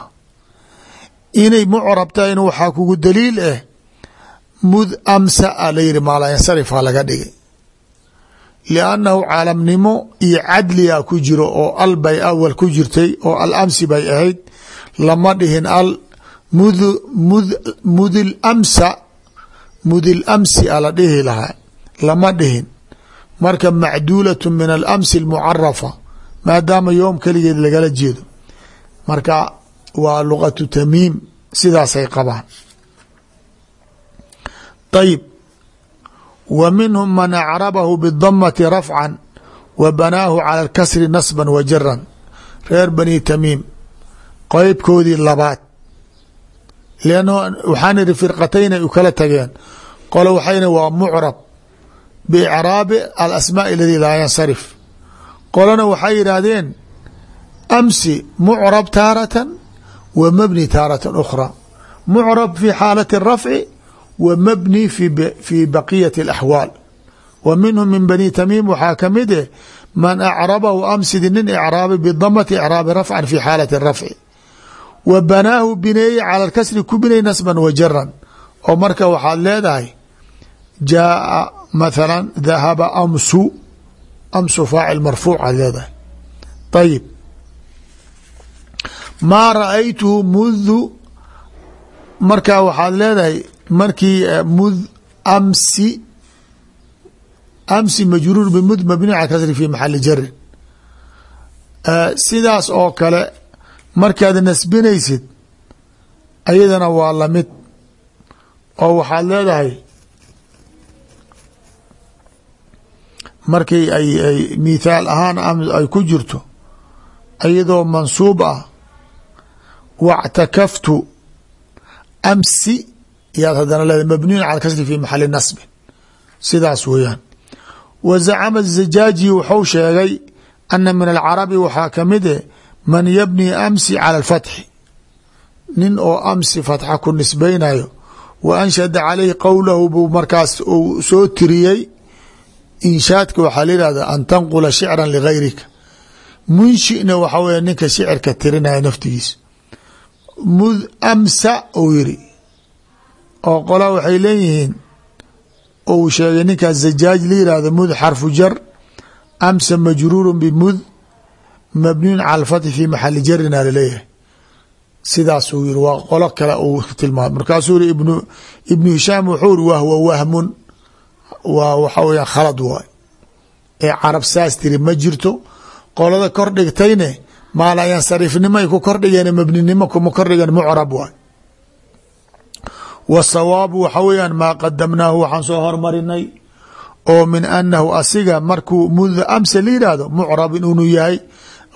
Inay mucrab tahayna waxaa kugu daliil ah mud amsa a la yihi maalayansarifaa laga dhigay. Liannahu caalamnimo iyo cadliga ku jiro oo al bay awal ku jirtay oo al amsi bay ahayd lama dhihin al mud mud mudil amsa mudil amsi a la dhihi lahaa lama dhihin. Marka macduulatu min alamsi almucarafa maadaama yoom keligeed lagala jeedo marka waa luqatu tamiim sidaasay qabaan. Ayib wa minhum man acrabahu bidamati rafcan wa banaahu cala alkasri nasban wa jaran reer bani tamiim qeybkoodii labaad. Lann waxaan ihi firqatayn ay u kala tageen. Qolo waxayna waa mucrab biicraabi alasmaa aladi laa yansarif. Qolona waxay yidhaahdeen amsi mucrab taaratan wa mabni taaratan ukhra mucrab fi xaalati rafci wa mabni fi baqiyati alaxwaal wa minhum min bani tamiim waxaa ka mid eh man acrabahu amsidi nin icraabay bidamati icraabi rafcan fi xaalati rafci wa banaahu bineeye cala lkasri ku binay nasban wa jaran oo marka waxaad leedahay jaaa mathala dahaba amsu amsu faacil marfuuc aad leedahay ayib maa ra'aytuhu mudu markaa waxaad leedahay markii mud amsi amsi majruur bimud mabni cala kasri fi maxali jarin sidaas oo kale markaad nasbinaysid ayadana waa la mid oo waxaad leedahay markii ay ay mithaal ahaan ay ku jirto iyadoo mansuub ah wاctakaftu amsi yaad hadana leedahay mabniyun cala kasri fi maxali nasbin sidaas weeyaan wa zacama الzajaaji wuxuu sheegay ana min alcarabi waxaa kamid e man yabni amsi cala alfatxi nin oo amsi fatxa ku nisbaynayo wa anshada calayhi qowlahu buu markaas uu soo tiriyey inshaadka waxaa la yihahda an tanqula shicra ligayrika munshina waxa weya ninka shicirka tirinaya naftigiisa mud amsa uu yiri oo qolaa waxay leeyihiin uu sheegay ninkaas zajaaj la yihahdo mud xarfu jar amsa majruuru bimud mabniyun cala alfathi fi maxali jarina la leeyahay sidaasuu yiri waa qolo kale uu tilmaamay. Markaasuu yiri ibnu ibnu hishaam wuxuu iri wahwa wahmun. Waa waxa weeyaan khalad waay. Ee carab saas tiri ma jirto qolada kor dhigtayne maalayansarifnimo ay ku kordhigeen mabninimo kuma kordhigeen mucrab waay. Wasawaabu waxa weeyaan maa qadamnaahu waxaan soo hormarinay oo min anahu asiga markuu muda amsa la yihahdo mucrabin inuu yahay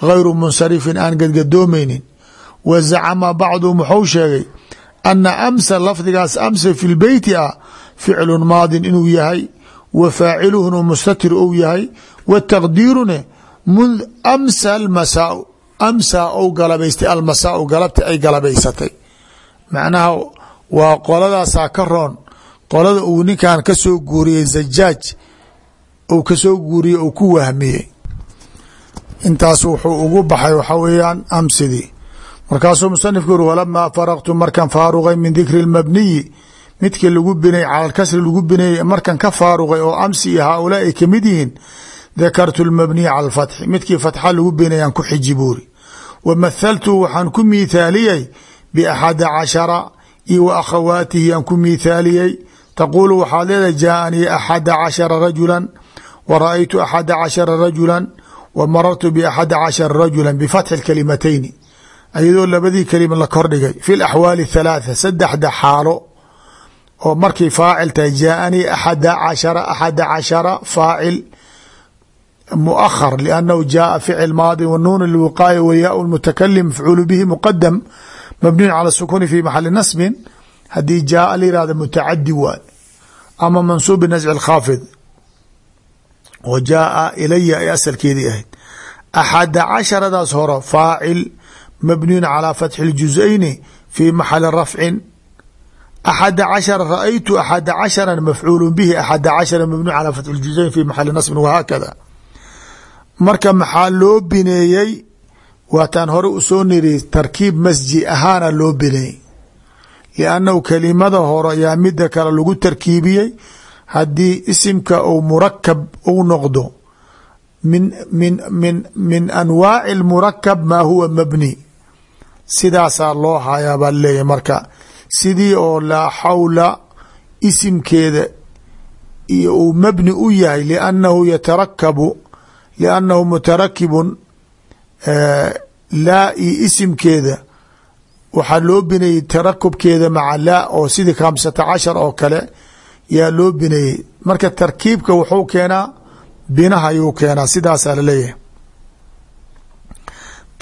gayru munsarifin aan gadgadoomeynin wa zacama bacduhum waxau sheegay ana amsa lafdigaas amsa fi ah ficlu maadin inuu yahay wa faaciluhuna mustatir ou yahay wa taqdiirune amsa almasaau amsaa ou galabaystay almasaau galabta ay galabaysatay. Macnaha waa qoladaasaa ka roon. Qolada uu ninkan ka soo guuriyey zajaaj uu ka soo guuriyey uu ku wahmiyey. Intaas wuxuu ugu baxay waxaa weeyaan amsidii. Markaasuu musanifku uri walamaa faraqtu markan faaruqay min dikri lmabniyi midkii lagu binay cala lkasri lagu binayay markan ka faaruqay oo amsi iyo haaulaa ay ka mid yihiin dakartu lmabniya cala midkii fatxa lagu binayaan ku xiji wa mathaltu waxaan ku miithaaliyey biaxada cashara iyo wa akhawaatihi aan ku miithaaliyey. Taquulu waxaad leedahay jaaanii axada cashara rajulan wa ra'aytu axada cashara rajulan wa marartu biaxada cashara rajula bifatxi lkalimatayni iyadoo labadii kelima la kordhigay fi laxwaali thalaatha saddexda xaalo oo markay faacil tahay jaaanii axada cashara axada cashara faacil muahar liannahu jaaa ficil maadi wa nuun lwiqaaya wa yaau lmutakalim mafcuulu bihi muqadam mabniyun cala sukuni fi maxali nasbin haddii jaaa la yihahda mutacadi waay ama mansuub binasci lkhaafid wa jaaa ilaya ay asalkeedii ahayd axada casharadaas hore faacil mabniyun calى fatxi اljuzayni fi maxali rafcin axada cashara raأytu axada cashara mafcuul bihi axada cashara mabniy calى fatxi اljuzayn fi maxali nasbin wahaakada marka maxaa loo bineeyey? Waataan hore u soo niri tarkiib masji ahaana loo bineeyey. Liannahu kelimada hore ayaa mida kale lagu tarkiibiyey. Haddii isimka ou murakab ou noqdo min min min min anwaaci اlmurakab maa huwa mabni. Sidaasaa loo hayaa baa marka. Sidii oo laa xawla isimkeeda iyo uu mabni u yahay liannahu yatarakabu liannahu mutarakibun laa iyo isimkeeda waxaa loo bineeyey tarakubkeeda maca laa oo sidii khamsata cashar oo kale yaa loo bineeyey marka tarkiibka wuxuu keenaa binaha ayuu keenaa sidaasaa la leeyahay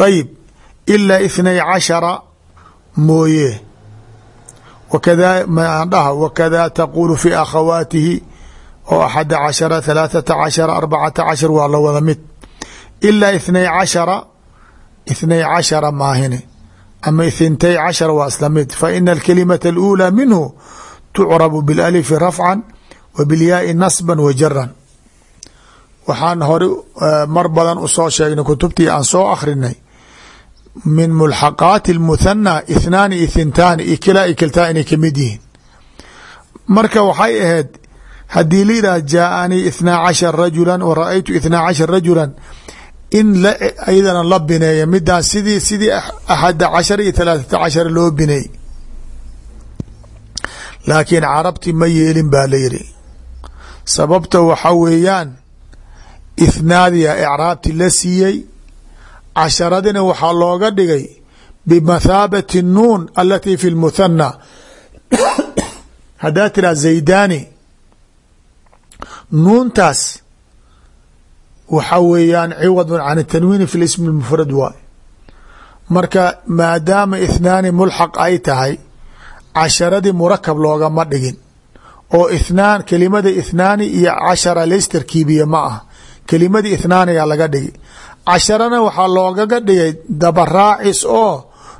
ayib ilaa ithnay cashara mooye wakada maandhaha wakada taquulu fi akhawaatihi oo axada cashara halaathata cashara arbacata cashar waa la wada mid. Ilaa ithnay cashara ithnay cashara maahine. Ama ithintay cashara waa isla mid. Fa ina alkalimata aluulaa minhu tucrabu bilalifi rafcan wa bilyaai nasban wa jaran waxaan hore mar badan u soo sheegnay kutubtii aan soo akhrinay. Min mulxaqaati اlmuthana ithnaani iyo thintaani iyo kilaa iyo kiltaa marka waxay ahayd haddii la yidhah jaaanii ithnaa cashar rajula wa ra'aytu ithnaa cashar rajula in ayadana la bineeya midaan sidii sidii axada cashar iyo talaathata cashar loo bineey laakiin carabti ma yeelin baa la yidhi. Sababta waxa weeyaan ithnaadiya icraabti la siiyey casharadina waxaa looga dhigay bimathaabati nuun alatii fi lmuthana haddaa tiraa zaydani nuuntaas waxa weeyaan ciwadun can tanwiini fi lismi lmufrad waay. Marka maadaama ithnaani mulxaq ay tahay casharadii murakab loogama dhigin oo ithnaan kelimada ithnaani iyo cashara laystarkiibiye ma ah kelimadii ithnaaniga laga dhigi. Casharana waxaa loogaga dhigay dabaraacis oo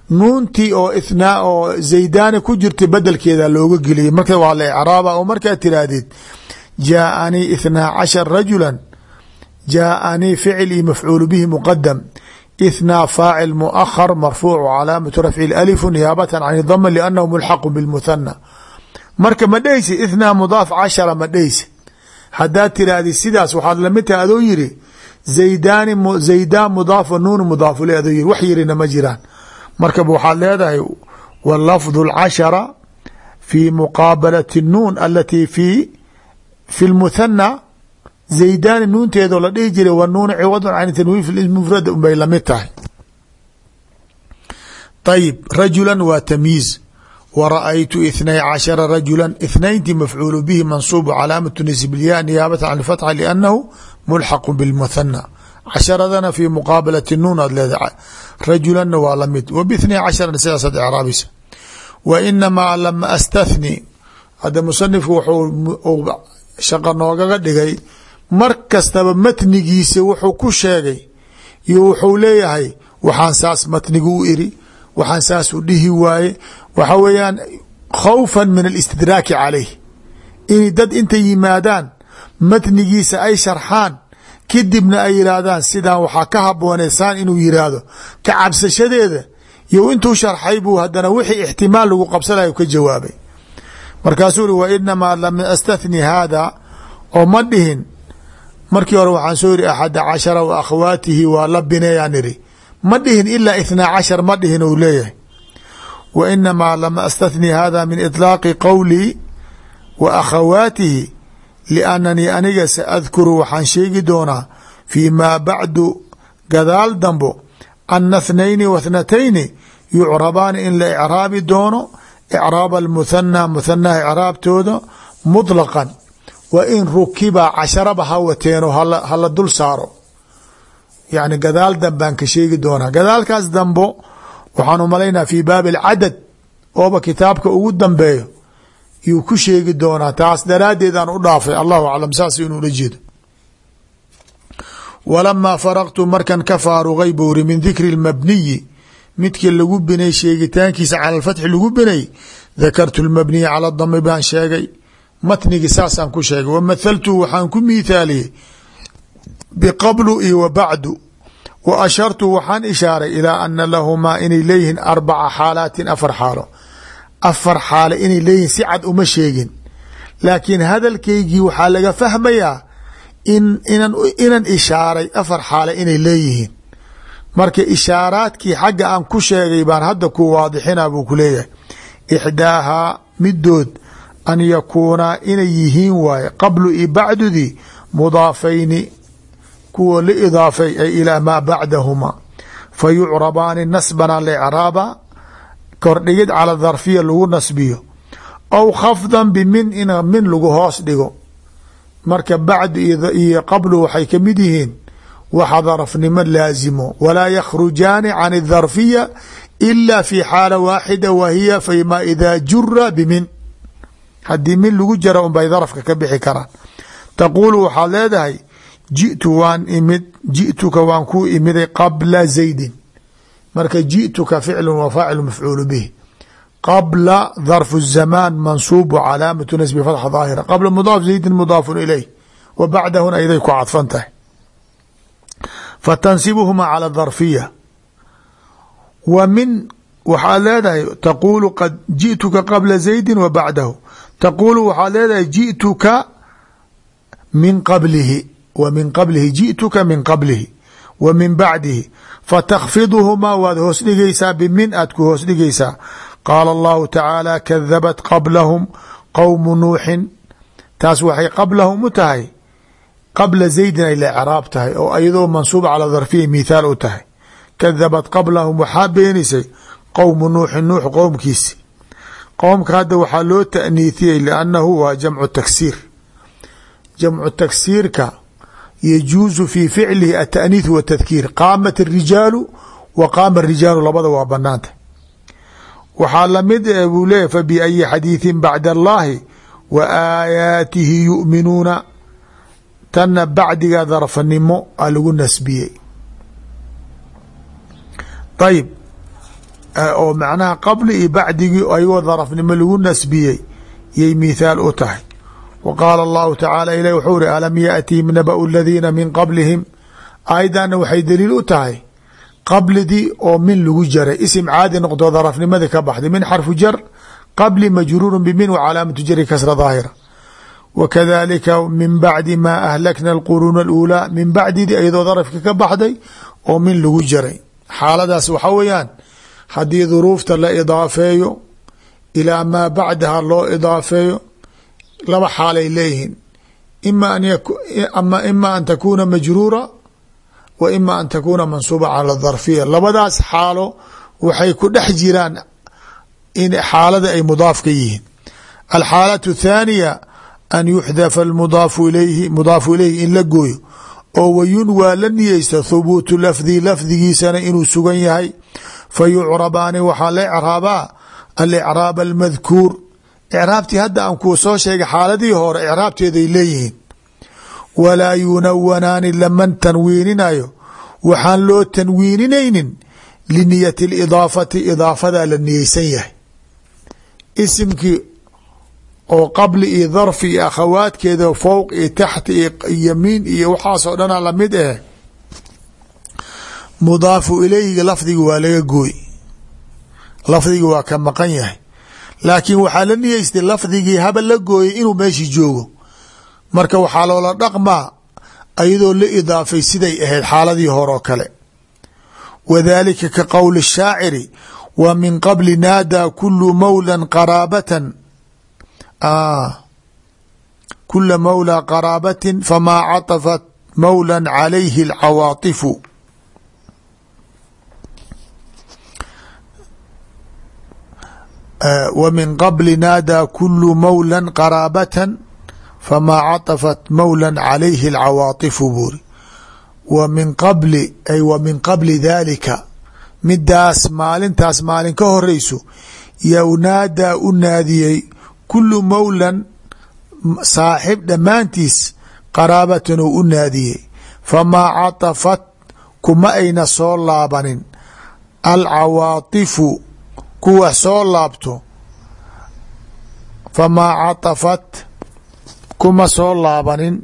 nuuntii oo ithnaa oo zaydani ku jirta bedelkeeda looga geliyay. Marka waa la icraaba oo markaad tiraahdid jaaanii ithnaa cashar rajula jaaanii ficil iyo mafcuulu bihi muqadam ithnaa faacil muahar marfuucu calaamatu rafci alifu niyaabatan can dama liannahu mulxaqu bilmuthana marka ma dhehaysid ithnaa mudaaf cashara ma dhehaysid haddaad tirahdid sidaas waxaad la mid tahay adoo yiri zaydani zaydaan mudaaf nuun mudaafu le adoo yiri wax yirina ma jiraan markaba waxaad leedahay wa lafdu lcashara fi muqaabalati nuun alatii fi fi lmuthana zaydani nuunteedoo la dhihi jiray wa nuuna ciwadun can tanwiin fi ism mufrad unbay la mid tahay ayib rajula waa tamyiiz wa ra'aytu ithnay cashara rajula ithnaynti mafcuulu bihi mansuubu calaamatu nisbilya niyaabata can fatxa liannahu mulxaqu bilmuthana casharadana fi muqaabalati nuun aad leedahay rajulanna waa la mid wa bithnay casharana sidaasaad icraabisa wa inamaa lama astathni hadda musanifku wuxuu shaqo noogaga dhigay mar kastaba matnigiisa wuxuu ku sheegay iyo wuxuu leeyahay waxaan saas matnigu u iri waxaan saas u dhihi waaye. Waxa weeyaan khawfa min alistidraaki calayh in dad intay yimaadaan matnigiisa ay sharxaan kadibna ay yihaahdaan sidaan waxaa ka haboonee saan inuu yiraahdo ka cabsashadeeda iyo intuu sharxay buu hadana wixii ixtimaal lagu qabsanayo ka jawaabay markaasuu uri wa inamaa lam astathni haada oo ma dhihin. Markii hore waxaan soo yiri axada cashara wa akhawaatihi waa la bineeyaan iri ma dhihin ilaa ithnaa cashar ma dhihin uu leeyahay. Wa inamaa lama astathni hada min iطlaaqi qowlii wa akhawaatihi liannanii aniga saadkuru waxaan sheegi doonaa fii maa bacdu gadaal dambo ana thnayni wa thnatayni yucrabaani in la icraabi doono icraab almuthana muthanaha icraabtooda muطlaqan wa in rukiba casharaba ha wateeno hala dul saaro yani gadaal dambaan ka sheegi doonaa gadaalkaas dambo waxaan umalaynaa fi baabi alcadad ooba kitaabka ugu dambeeyo yuu ku sheegi doonaa taas daraaddeedaan u dhaafay allahu aclam saas inuula jeedo walamaa faraqtu markan ka lmabniyi midkii lagu binay sheegitaankiisa cala alfatxi lagu binay dakartu lmabniya cala dami baan sheegay. Matnigi saasaan ku sheegay. Wa mathaltu waxaan ku miithaaliyey biqablu iyo wa bacdu. Wa ashartu waxaan ishaaray ilaa ana lahumaa inay leeyihiin arbaca xaalaatin afar xaalo. Afar xaalo inay leeyihiin si uma sheegin. Laakiin hadalkaygii waxaa laga fahmayaa in inan inan ishaaray afar xaalo inay leeyihiin marka ishaaraadkii xagga aan ku sheegay baan hadda ku waadixina buu ku leeyahay. Ixdaahaa midood an yakuunaa inay yihiin waaye qablu i bacdudii mudaafayni kuwa la idaafay ay ilaa maa bacdahuma. Fa yucrabaani nasbana licraaba kordhigid cala dharfiya lagu nasbiyo. Aw khafdan bimin in min lagu hoos dhigo. Marka bacdu iyo qablu waxay ka mid yihiin waxa darfnimo laazimo walaa yakhrujaani can اdharfiya ila fi xaala waaxida wa hiya fima idaa jura bimin haddii min lagu jara un bay darafka ka bixi karaan taquulu waxaad leedahay ji'tu waan imid ji'tuka waan kuu imiday qabla zaydin marka ji'tuka ficlu wa faacilu mafcuulu bih qabla darfu الzamaan mansuub wa calaamatu nasbi fatxa daahira qabla mudaaf zaydin mudaafun ilayh wa bacdahuna ayday ku cadfan tahay fatansibuhuma cala darfiya. Wa min waxaad leedahay taquulu qad ji'tuka qabla zaydi wa bacdahu taquulu waxaad leedahay ji'tuka min qablihi wa min qablihi ji'tuka min qablihi wa min bacdihi fatakfiduhumaa waad hoos dhigaysaa bimin aad ku hoos dhigaysaa. Qaala allahu tacaala kadabat qablahum qowmu nuuxin taas waxay qablahum u tahay qabla zaydin ay la craab tahay oo iyadoo mansuub cala darfiya mithaal u tahay. Kadabat qablahum waxaa beenisay qowmu nuuxin nuux qowmkiisi. Qowmka hadda waxaa loo taaniithiyey liannahu waa jamcu taksiir. Jamcu taksiirka yajuusu fii ficlihi ataaniith wa tadkiir qaamat اrijaalu wa qaama rijaalu labada waa banaanta waxaa la mid buu leeyahy fabiayi xadiiثin bacda allahi wa aayaatihi yu'minuuna tanna bacdiga darfanimo a lagu nasbiyey. Ayib oo macnaha qabli iyo bacdigii ayagoo darafnimo lagu nasbiyey yay mithaal u tahay. Wa qaala allahu tacaala ilah wuxuu uri alam yaأtihim naba'u aladiina min qablihim? Aayaddanna waxay daliil u tahay qablidii oo min lagu jaray. Isim caadi noqdo darafnimadii ka baxday. Min xarfu jar qabli majruuru bimin wa calaamatu jari kasra daahira w kadalika min bacdi ma ahlakna alquruuna aluulaa min bacdidii ayadoo darafka ka baxday oo min lagu jaray xaaladaas waxa weeyaan haddii duruufta la idaafeeyo ilaa maa bacdaha loo idaafeeyo laba xaalay leeyihiin ima an takuuna majruura wa ima an takuuna mansuuba cala darfiya labadaas xaalo waxay ku dhex jiraan in xaalada ay mudaaf ka yihiin alxaalatu thaaniya an yuxdafa almudaafu ilayhi mudaafu ilayhi in la gooyo oo wayunwaa la niyeysta thubuutu lafdi lafdigiisana inuu sugan yahay. Fa yucrabaani waxaa la ecraabaa alicraab almadkuur. Icraabtii hadda aan kuu soo sheegay xaaladii hore icraabteeday leeyihiin. Walaa yunawanaani laman tanwiininayo. Waxaan loo tanwiininaynin liniyati lidaafati idaafadaa la niyeysan yahay oo qabli iyo darfi iyo akhawaadkeeda fowq iyo taxti iyo yamiin iyo waxaasoo dhana la mid eh mudaafu ilayhiga lafdiga waa laga gooy. Lafdiga waa ka maqan yahay. Laakiin waxaa la niyeystay lafdigii haba la gooyay inuu meeshii joogo. Marka waxaa loola dhaqmaa ayadoo la idaafay siday ahayd xaaladii hore oo kale. Wadalika ka qowli shaaciri wa min qabli naadaa kulu mawlan qaraabatan kula mawlaa qaraabatin famaa caطafat mawla calayhi alcawaatifu w min qabli naadaa kulu mawla qaraabatan famaa caطafat mawla calayhi alcawaatifu buuri wa min qabli ay wa min qabli daalika midaas maalintaas maalin ka horeyso yow naadaa u naadiyey kulu mawlan saaxib dhammaantiis qaraabatan uu u naadiyey. Famaa caطafat kuma ayna soo laabanin. Alcawaatifu kuwa soo laabto. Famaa caطafat kuma soo laabanin.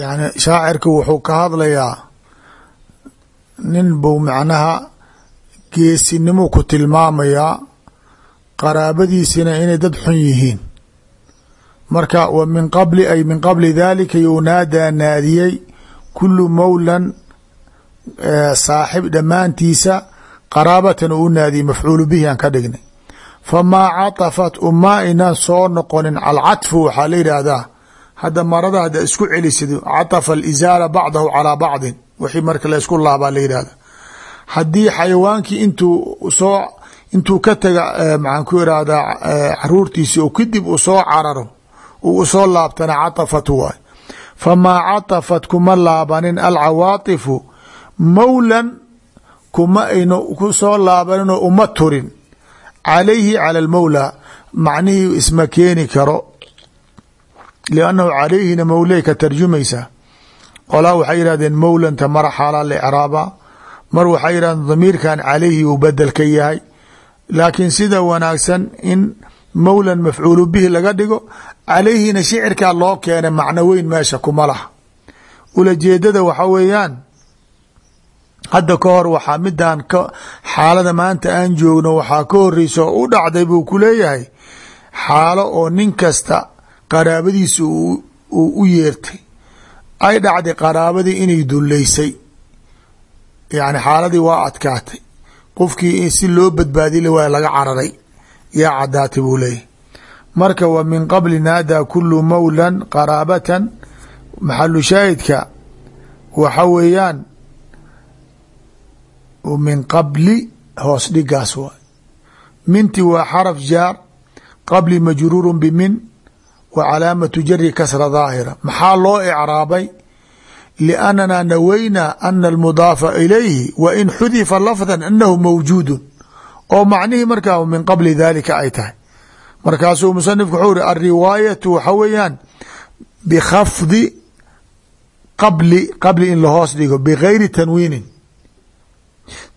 Yani shaacirka wuxuu ka hadlayaa nin buu macnaha geesinimo ku tilmaamayaa qaraabadiisina inay dad xun yihiin. Marka wa min qabli ay min qabli dalika yunaadaa naadiyey kulu mawlan saaxib dhammaantiisa qaraabatan uu u naadiyey mafcuulu bihi aan ka dhignay. Famaa caطafat uma inaan soo noqonin alcatfu waxaa la yidhaahdaa hadda marada hadda isku celisid caطafa alizaara bacdahu calaa bacdin wixii marka la isku laabaa la yidhahda haddii xayawaankii intuu soo intuu ka taga maxaan ku irahdaa caruurtiisi oo kadib uu soo cararo uu u soo laabtana caطafat waay. Famaa caطafat kuma laabanin alcawaatifu mawlan kuma ayna ku soo laabaninoo uma turin. Calayhi cala almawla macnihii isma keeni karo. Liannahu calayhina mawley ka tarjumaysaa qolaa waxay yihahdeen mawlanta mara xaalaa la icraaba mar waxay yihahdeen damiirkan calayhi uu bedel ka yahay laakiin sida wanaagsan in mawlan mafcuulu bihi laga dhigo calayhina shicirkaa loo keenay macno weyn meesha kuma laha. Ulajeedada waxa weeyaan hadda ka hor waxaa midaan ka xaalada maanta aan joogno waxaa ka horeysa oo u dhacday buu ku leeyahay xaalo oo nin kasta qaraabadiisa uu u yeertay. Ay dhacday qaraabadii inay duleysay yani xaaladii waa adkaatay qofkii si loo badbaadila waa laga cararay. Yaa cadaatay buu leeyahay. Marka wa min qabli naadaa kulu mawlan qaraabatan. Maxalu shaahidka waxa weeyaan min qabli hoos dhigaas waay minti waa xaraf jaar qabli majruuru bimin wa calaamatu jari kasra daahira. Maxaa loo icraabay liannana naweynaa ana almudaafa ilayhi wa in xudifa lafdan anahu mawjuudun oo macnihii markaa min qabli dalika ay tahay markaasuu musanifku wuxuu iri alriwaayatu waxa weeyaan bikhafdi qabli qabli in lahoos dhigo bigayri tanwiinin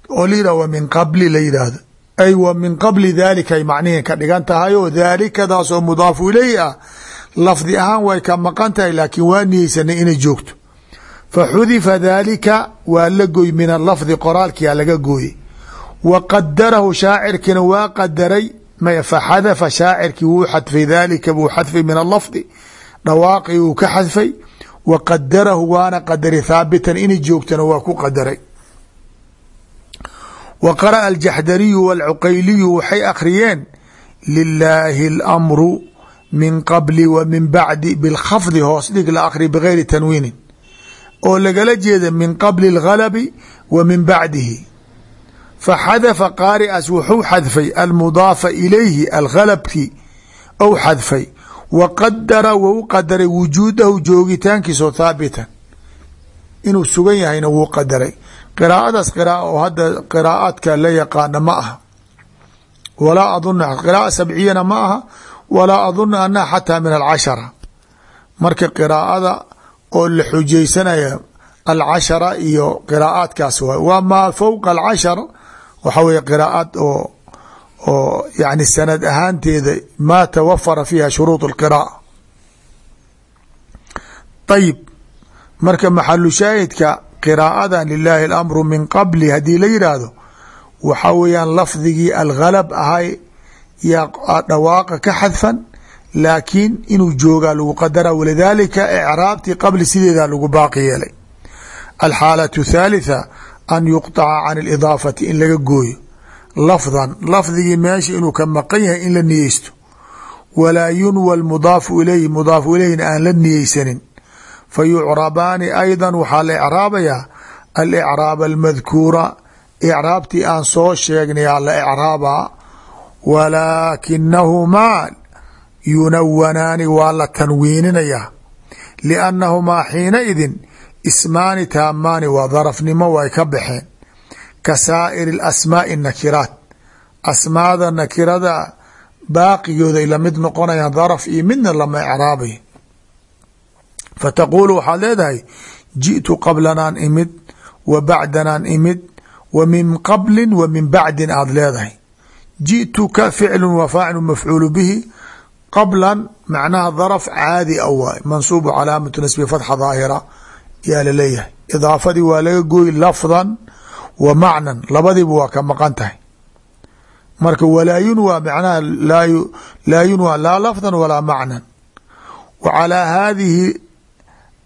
oo la yidhah wa min qabli la yidhaahdo ay wa min qabli daalika ay macnihi ka dhigan tahay oo daalikadaas oo mudaafu ilayhi ah lafdi ahaan way ka maqan tahay laakiin waa niyeysanay inay joogto fa xudifa daalika waa la gooy min alafdi qoraalkia laga gooyey. Wa qadarahu shaacirkiina waa qadaray fa xadafa shaacirkii wuu xadfay daalika buu xadfay min alafdi dhawaaqii uu ka xadfay. Wa qadarahu waana qadaray thaabitan inay joogtana waa ku qadaray wa qara'a aljaxdariyu waalcuqayliyu waxay akhriyeen lilaahi اlamru min qabli wa min bacdi bilkhafdi hoos dhig la akhri bigayri tanwiinin oo lagala jeeda min qabli اlghalabi wa min bacdihi. Faxadafa qaari'aas wuxuu xadfay almudaafa ilayhi alghalabki ou xadfay. Wa qadara wou qadaray wujuudahu joogitaankiisoo thaabitan inuu sugan yahayna wuu qadaray qiraa'adaas qiraaa oo hadda qiraa'aadka la yaqaana ma aha. Walaa adun qiraaa sabciyana ma aha. Walaa adunu anaha xataa min alcashara. Marka qiraa'ada oo la xujaysanaya alcashara iyo qiraa'aadkaas waay. Waa maa fowqa alcashar? Waxa weye qiraa'aad oo oo yani sanad ahaanteeda maa tawafara fiiha shuruud اlqiraa'a ayib marka maxalu shaahidka qiraa'ada lilaahi اlamru min qabli haddii la yidhaahdo waxa weeyaan lafdigii alghalab ahay yaa dhawaaqa ka xadfan laakiin inuu joogaa lagu qadara walidaalika icraabtii qabli sideedaa lagu baaqi yeelay alxaalaة thaalitثa an yuqطaca can اlidaafati in laga gooyo lafdan lafdigii meesha inuu ka maqan yahay in la niyeysto walaa yunwa mudaafu ilayhi mudaafu ilayhina aan la niyeysanin fayucrabaani ayda waxaa la icraabayaa alicraab almadkuura icraabtii aan soo sheegnaya la icraabaa walaakinahumaa yunawanaani waa la tanwiininayaa liannahumaa xiinaidin ismaani taamaani waa darafnimo way ka baxeen. Ka saa'iri asmaai nakiraat asmaada nakirada baaqigooda ay la mid noqonayaan daraf iyo midna lama icraabay fataquulu waxaad leedahay ji'tu qablanaan imid wa bacdanaan imid wa min qablin wa min bacdin aada leedahay. Ji'tuka ficlu wa faacilu mafcuulu bihi qablan macnaha daraf caadi a waay mansuubu calaamatu nasbi fatxa daahira yaa la leeyahay idaafadii waa laga gooy lafdan wa macnan labadiiba waa ka maqan tahay. Marka walaa yunwa macnaha laa yunwa laa lafdan walaa macnan. Wa calaa hadihi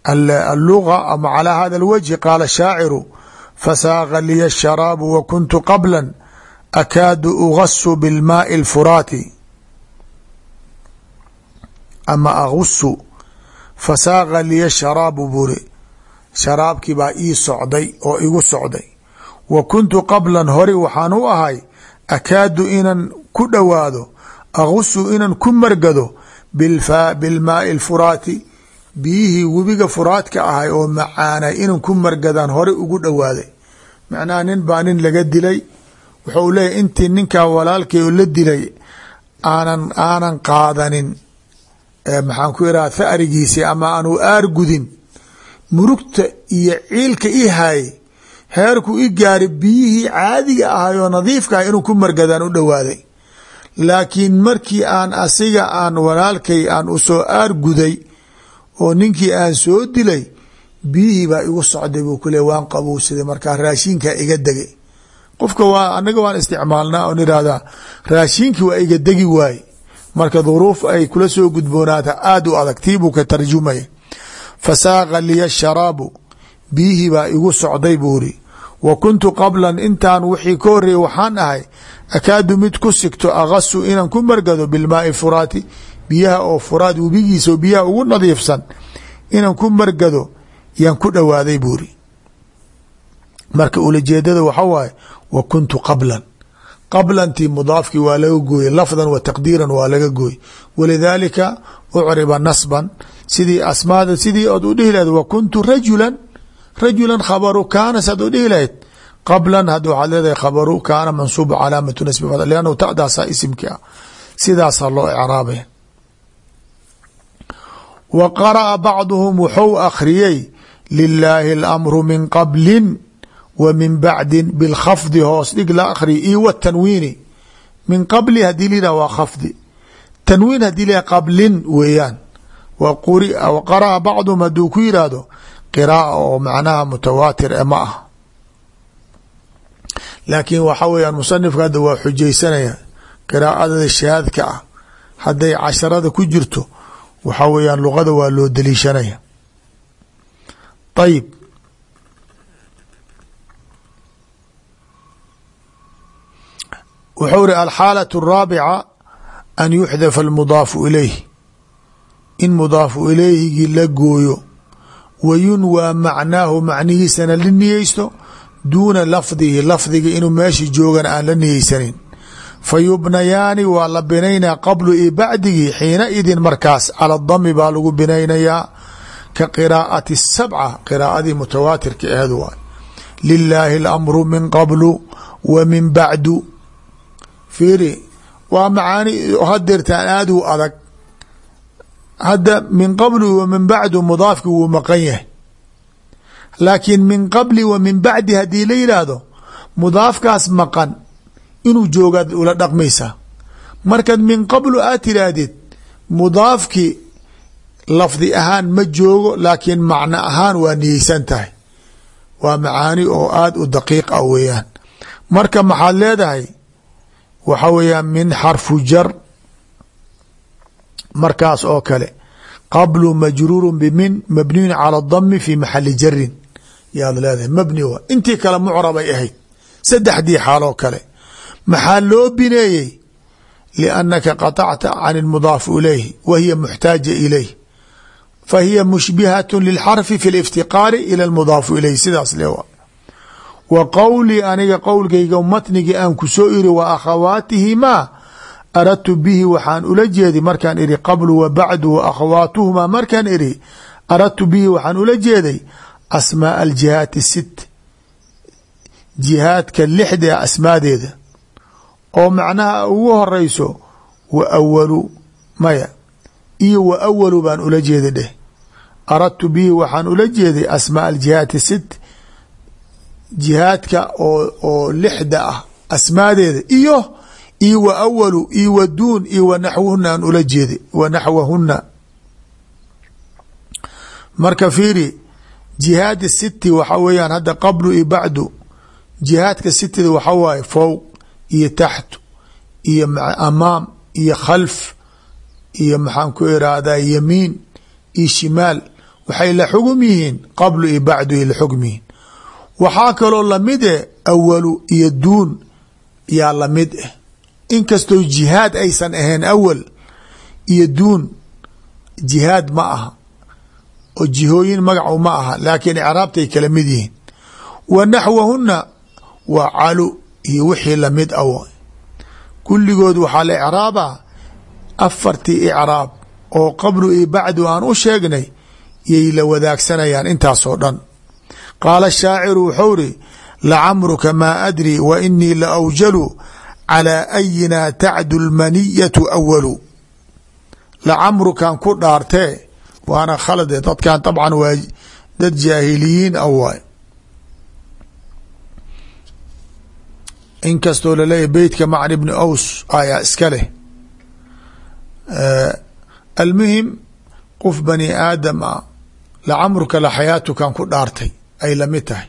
alluga ama calaa hada alwajhi qaala shaaciru fasaaqa liya asharaabu wa kuntu qabla akaadu ugasu bilmaai alfuraati ama agusu fasaaqa liya sharaabu buri. Sharaabkii baa ii socday oo igu socday. Wa kuntu qablan hori waxaan u ahay akaadu inan ku dhowaado agusu inan ku margado bilmaai alfuraati. Biyihii webiga furaadka ahay oo macaanay inan ku margadaan hore ugu dhowaaday macnaha nin baa nin laga dilay. Wuxuu leeyahy intii ninkaa walaalkay la dilay aanan aanan qaadanin maxaan ku iraha tharigiisi ama aanu aar gudin murugta iyo ciilka i haayay heerku i gaari biyihii caadiga ahay oo nadiifka ah inuu ku margadaan u dhowaaday laakiin markii aan asiga aan walaalkay aan u soo aar guday oo ninkii aan soo dilay biyihii baa igu socday buu kule waan qabowsaday markaa raashinkaa iga degay. Qofka waa anaga waan isticmaalnaa on irahdaa raashinkii waa iga degi waaye marka duruuf ay kula soo gudboonaata aada u adag tii buu ka tarjumaya fasaaqa liya sharaabu biyihii baa igu socday buu ri wa kuntu qablan intaan wixii ka horreeyey waxaan ahay akaadu mid ku sigto agasu inaan ku margado bilmaai furaati biyaha oo furaad webigiisa oo biyaha ugu nadiifsan inaan ku margado yaan ku dhowaaday buuri marka ulajeedada waxa waaye wa kuntu qablan qablantii mudaafkii waa laga gooye lafdan wa taqdiiran waa laga gooye walidaalika ucriba nasban sidii asmaada sidii ood u dhihi lahayd wa kuntu rajulan rajulan khabaru kaana saad u dhihi lahayd. Qablan hadda waxaad leedahay khabaru kaana mansuubu calaamatu nasbi liannahu ta'daasaa isimkii ah sidaasaa loo icraabaya wa qara'a bacduhum wuxuu akhriyey lilaahi alamru min qablin wa min bacdin bilkhafdi hoos dhig la akhriya io watanwiini min qabli haddii layidhah waa khafdi. Tanwiin haddii layidhah qablin weeyaan. Wa qara'a bacduhum hadduu ku yidhaahdo qiraaa oo macnaha mutawaatir e ma ah laakiin waxa weeyaan musanifka hadda waa xujaysanaya qiraa'adada shaadka ah. Hadday casharada ku jirto waxa weeyaan luqada waa loo daliishanaya. Ayib wuxuu ri alxaalaة الraabica an yuxdafa almudaafu ilayh in mudaafu ilayhigii la gooyo wa yunwaa macnaahu macnihiisana la niyeysto duuna lafdihi lafdiga inuu meesha joogan aan la niyeysanin fa yubnayaani waa la binaynaa qablu io bacdigii xiina idin markaas cala dami baa lagu binaynayaa ka qiraa'ati sabca qiraa'adii mutawaatirka aheed waay lilaahi alamru min qablu wa min bacdu fiiri waa macaani hadeertaan aada u adag. Hadda min qabli wa min bacdu mudaafki wuu maqan yahay. Laakiin min qabli wa min bacdi haddii la yidhaahdo mudaafkaas maqan inuu joogaad ula dhaqmaysaa markaad min qablu aad tiraahdid mudaafki lafdi ahaan ma joogo laakiin macno ahaan waa niyeysan tahay. Waa macaani oo aada u daqiiq ah weeyaan. Marka maxaad leedahay waxa weeyaan min xarfu jar markaas oo kale qablu majruuru bimin mabniyun cala dami fi maxali jarin yaad leedahay mabni wa intii kale mucrabay ahayd saddexdii xaaloo kale maxaa loo bineeyey liannaka qaطacta can اlmudaaf ilayh wa hiya muxtaaja ilayh fa hiya mushbihat lilxarfi fi اliftiqaari ila اlmudaafu ilayh sidaas le wa qowlii aniga qowlkayga matnigii aan ku soo iri wa akhawaatihimaa aradtu bihi waxaan ula jeedi markaan iri qablu wa bacdu wa akhawaatuhumaa markaan iri aradtu bihi waxaan ula jeeday asmaa aljihaati sit jihaadka lixda asmaadeeda. Oo macnaha ugu horeyso wa awalu maya iyo wa awalu baan ula jeeday dheh aradtu bihi waxaan ula jeeday asmaa aljihaati sit jihaadka oo oo lixda ah asmaadeeda iyo iyo wa awalu iyo wa duun iyo wa naxwahuna aan ula jeeday wa naxwahuna marka fiiri jihaadi siti waxa weeyaan hadda qablu iyo bacdu jihaadka sitida waxa waaye fowq iyo taxtu iyo amaam iyo khalf iyo maxaan ku irahdaa yamiin iyo shimaal waxay la xugum yihiin qablu iyo bacdu ay la xugm waxaa kaloo la mid eh awalu iyo duun yaa la mid ah inkastoo jihaad aysan ahayn awal iyo duun jihaad ma aha. Oo jihooyin magacu ma aha laakiin icraabtay kala mid yihiin. Wa naxwahuna waa calu iyo wixii la mid aw kulligood waxaa la icraaba afartii icraab oo qablu iyo bacdu aan u sheegnay yay la wadaagsanayaan intaasoo dhan qaala shaaciru wuxuu ri lacamruka maa adri wa inii la awjalu calaa ayina tacdu lmaniyatu awalu lacamrukan ku dhaartee waana khalade dadkan dabcan waa dad jaahiliyiin a waay. Inkastoo laleeyahy beytka macn ibni aws ayaa iska leh. Almuhim qof bani aadam ah lacamruka la xayaatukan ku dhaartay ay lamid tahay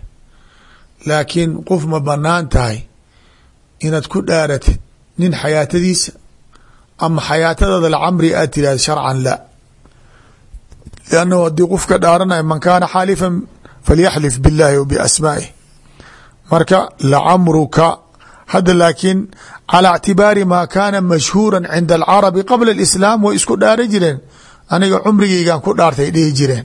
laakiin qof ma banaan tahay inaad ku dhaaratid nin xayaatadiisa ama xayaatadada lacamri aad tirahda sharcan la lannahu haddii qof ka dhaaranaya man kaana xaalifan falyaxlif biاllahi w biasmaa'ih marka lacamruka hadda laakiin calى اctibaari maa kaana mashhuura cinda alcarabi qabla اlislaam way isku dhaara jireen aniga cumrigeygan ku dhaartay dhihi jireen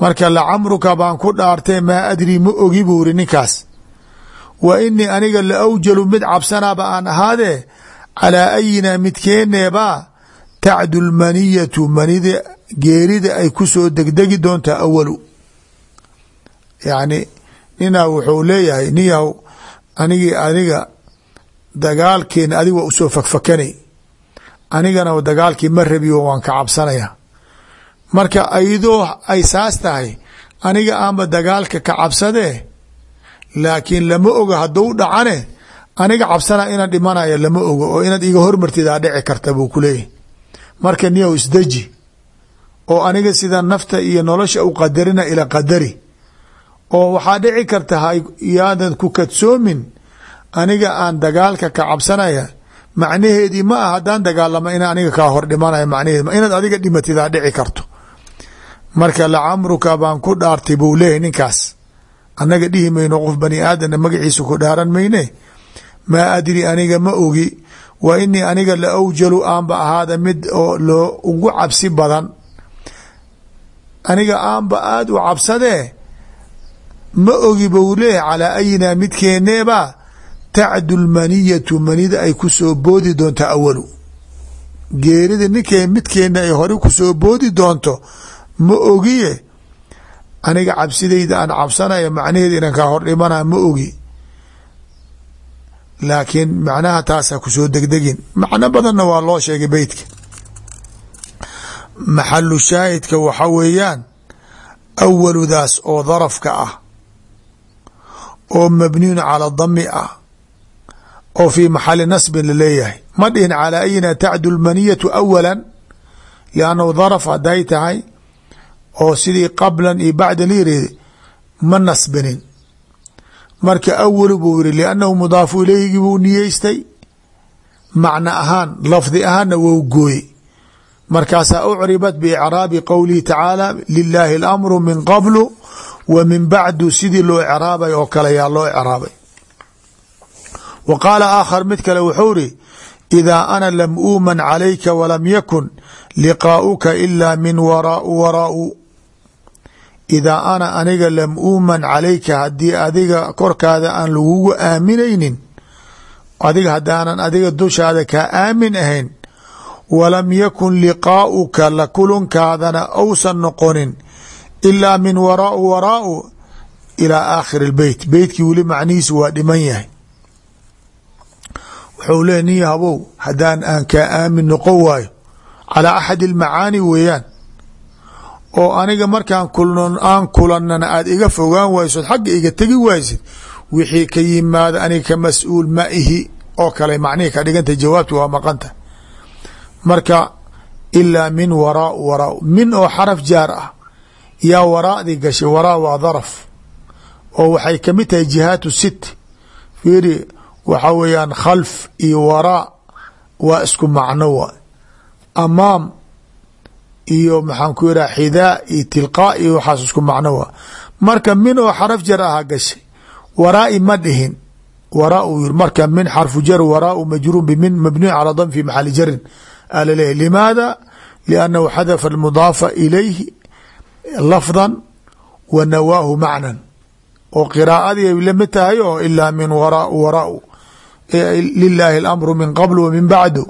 marka lacamruka baan ku dhaartay maa adri ma ogi buu iri ninkaas. Wa inii aniga la awjalu mid cabsanaaba aan ahaadee? Calaa ayina midkeeneebaa tacdu lmaniyatu manida geerida ay ku soo degdegi doontaa awalu yacni ninaa wuxuu leeyahay niyahow anigii adiga dagaalkeena adig waa u soo fakfakanay anigana dagaalkii ma rabiyo waan ka cabsanaya marka ayadoo ay saas tahay aniga aanba dagaalka ka cabsadee laakiin lama oga hadduu dhacane aniga cabsana inaan dhimanaya lama ogo oo inaad iga hormartidaa dhici karta buu ku leeyahy marka niyow isdeji oo aniga sida nafta iyo nolosha u qadarina ila qadari oo waxaa dhici karta yaadan ku kadsoomin aniga aan dagaalka ka cabsanaya macnaheedii ma ah haddaan dagaalamo in aniga kaa hor dhimanaya macnaheedi inaad adiga dhimatidaa dhici karto marka lacamruka baan ku dhaartay buu leeyahy ninkaas. Annaga dhihi mayno qof bani aadamna magaciisa ku dhaaran mayne? Maa adri aniga ma ogi. Wa inii aniga la awjalu aanba ahaada mid oo loo ugu cabsi badan. Aniga aanba aada u cabsadee ma ogi buu leeyahy calaa ayinaa midkeeneeba tacdu lmaniyatu manida ay ku soo boodi doonto awalu. Geerida ninkee midkeena ay hore ku soo boodi doonto ma ogiye? Aniga cabsidayda aan cabsanaya macnaheeda inaan kaa hor dhimana ma ogi. Laakiin macnaha taasa ku soo degdegin. Macno badanna waa loo sheegay beytka maxalu shaahidka waxa weeyaan awaludaas oo darafka ah oo mabniyun cala dami ah oo fii maxali nasbin la leeyahay ma dhihin calaa ayina tacdu lmaniyatu awala liannahu daraf haday tahay oo sidii qablan iyo bacda layiri ma nasbinin marka awalu buu yiri liannahu mudaafu ilayhigii buu niyeystay macno ahaan lafdi ahaanna wou gooye markaasaa ucribat biicraabi qowlihi tacaala lilaahi alamru min qablu wa min bacdu sidii loo icraabay oo kale yaa loo icraabay. Wa qaala aakhar mid kale wuxuu iri idaa ana lam uuman calayka walam yakun liqaa'uka ilaa min waraau waraau idaa ana aniga lam uuman calayka haddii adiga korkaada aan lagugu aaminaynin adiga haddaanan adiga dushaada kaa aamin ahayn walam yakun liqaa'uka la kulankaadana ousan noqonin ilaa min waraau waraau ilaa aakhiri lbeyt beytkii weli macnihiisu waa dhiman yahay. Wuxuu leey nin habow haddaan aan kaa aamin noqon waayo calaa axadi almacaani weeyaan oo aniga markaan kuln aan kulannana aada iga fogaan waysood xagga iga tegi waysid wixii ka yimaada aniga ka mas'uul ma ihi oo kale macnihii ka dhiganta jawaabti waa maqanta. Marka ilaa min waraa waraa min oo xaraf jaar ah. Yaa waraadii gashay waraa waa daraf. Oo waxay ka mid tahay jihaatu sit fiiri waxa weeyaan khalf iyo waraa waa isku macno waa amaam iyo maxaan ku yidhaha xidaa iyo tilqaa iyo waxaas isku macno waa. Marka min oo xaraf jar aha gashay waraai ma dhihin. Waraa uu yiri marka min xarfu jar waraau majruur bimin mabniyu calaa dam fi maxali jarin. A laleeyahy limaada? Liannahu xadafa almudaafa ilayhi lafdan wa nawaahu macnan. Oo qiraa'adii ay tahay oo ilaa min wara waraau lilaahi alamru min qabl wa min bacdu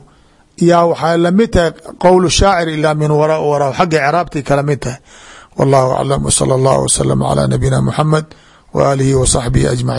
yaa waxay la mid tahay qowl shaacir ilaa min wara wara. Xagga craabtay kala mid tahay. Wallahu aclam wsala allahu waslama calaa nabiyina muxamed wa aalihi wa saxbihi ajmaciin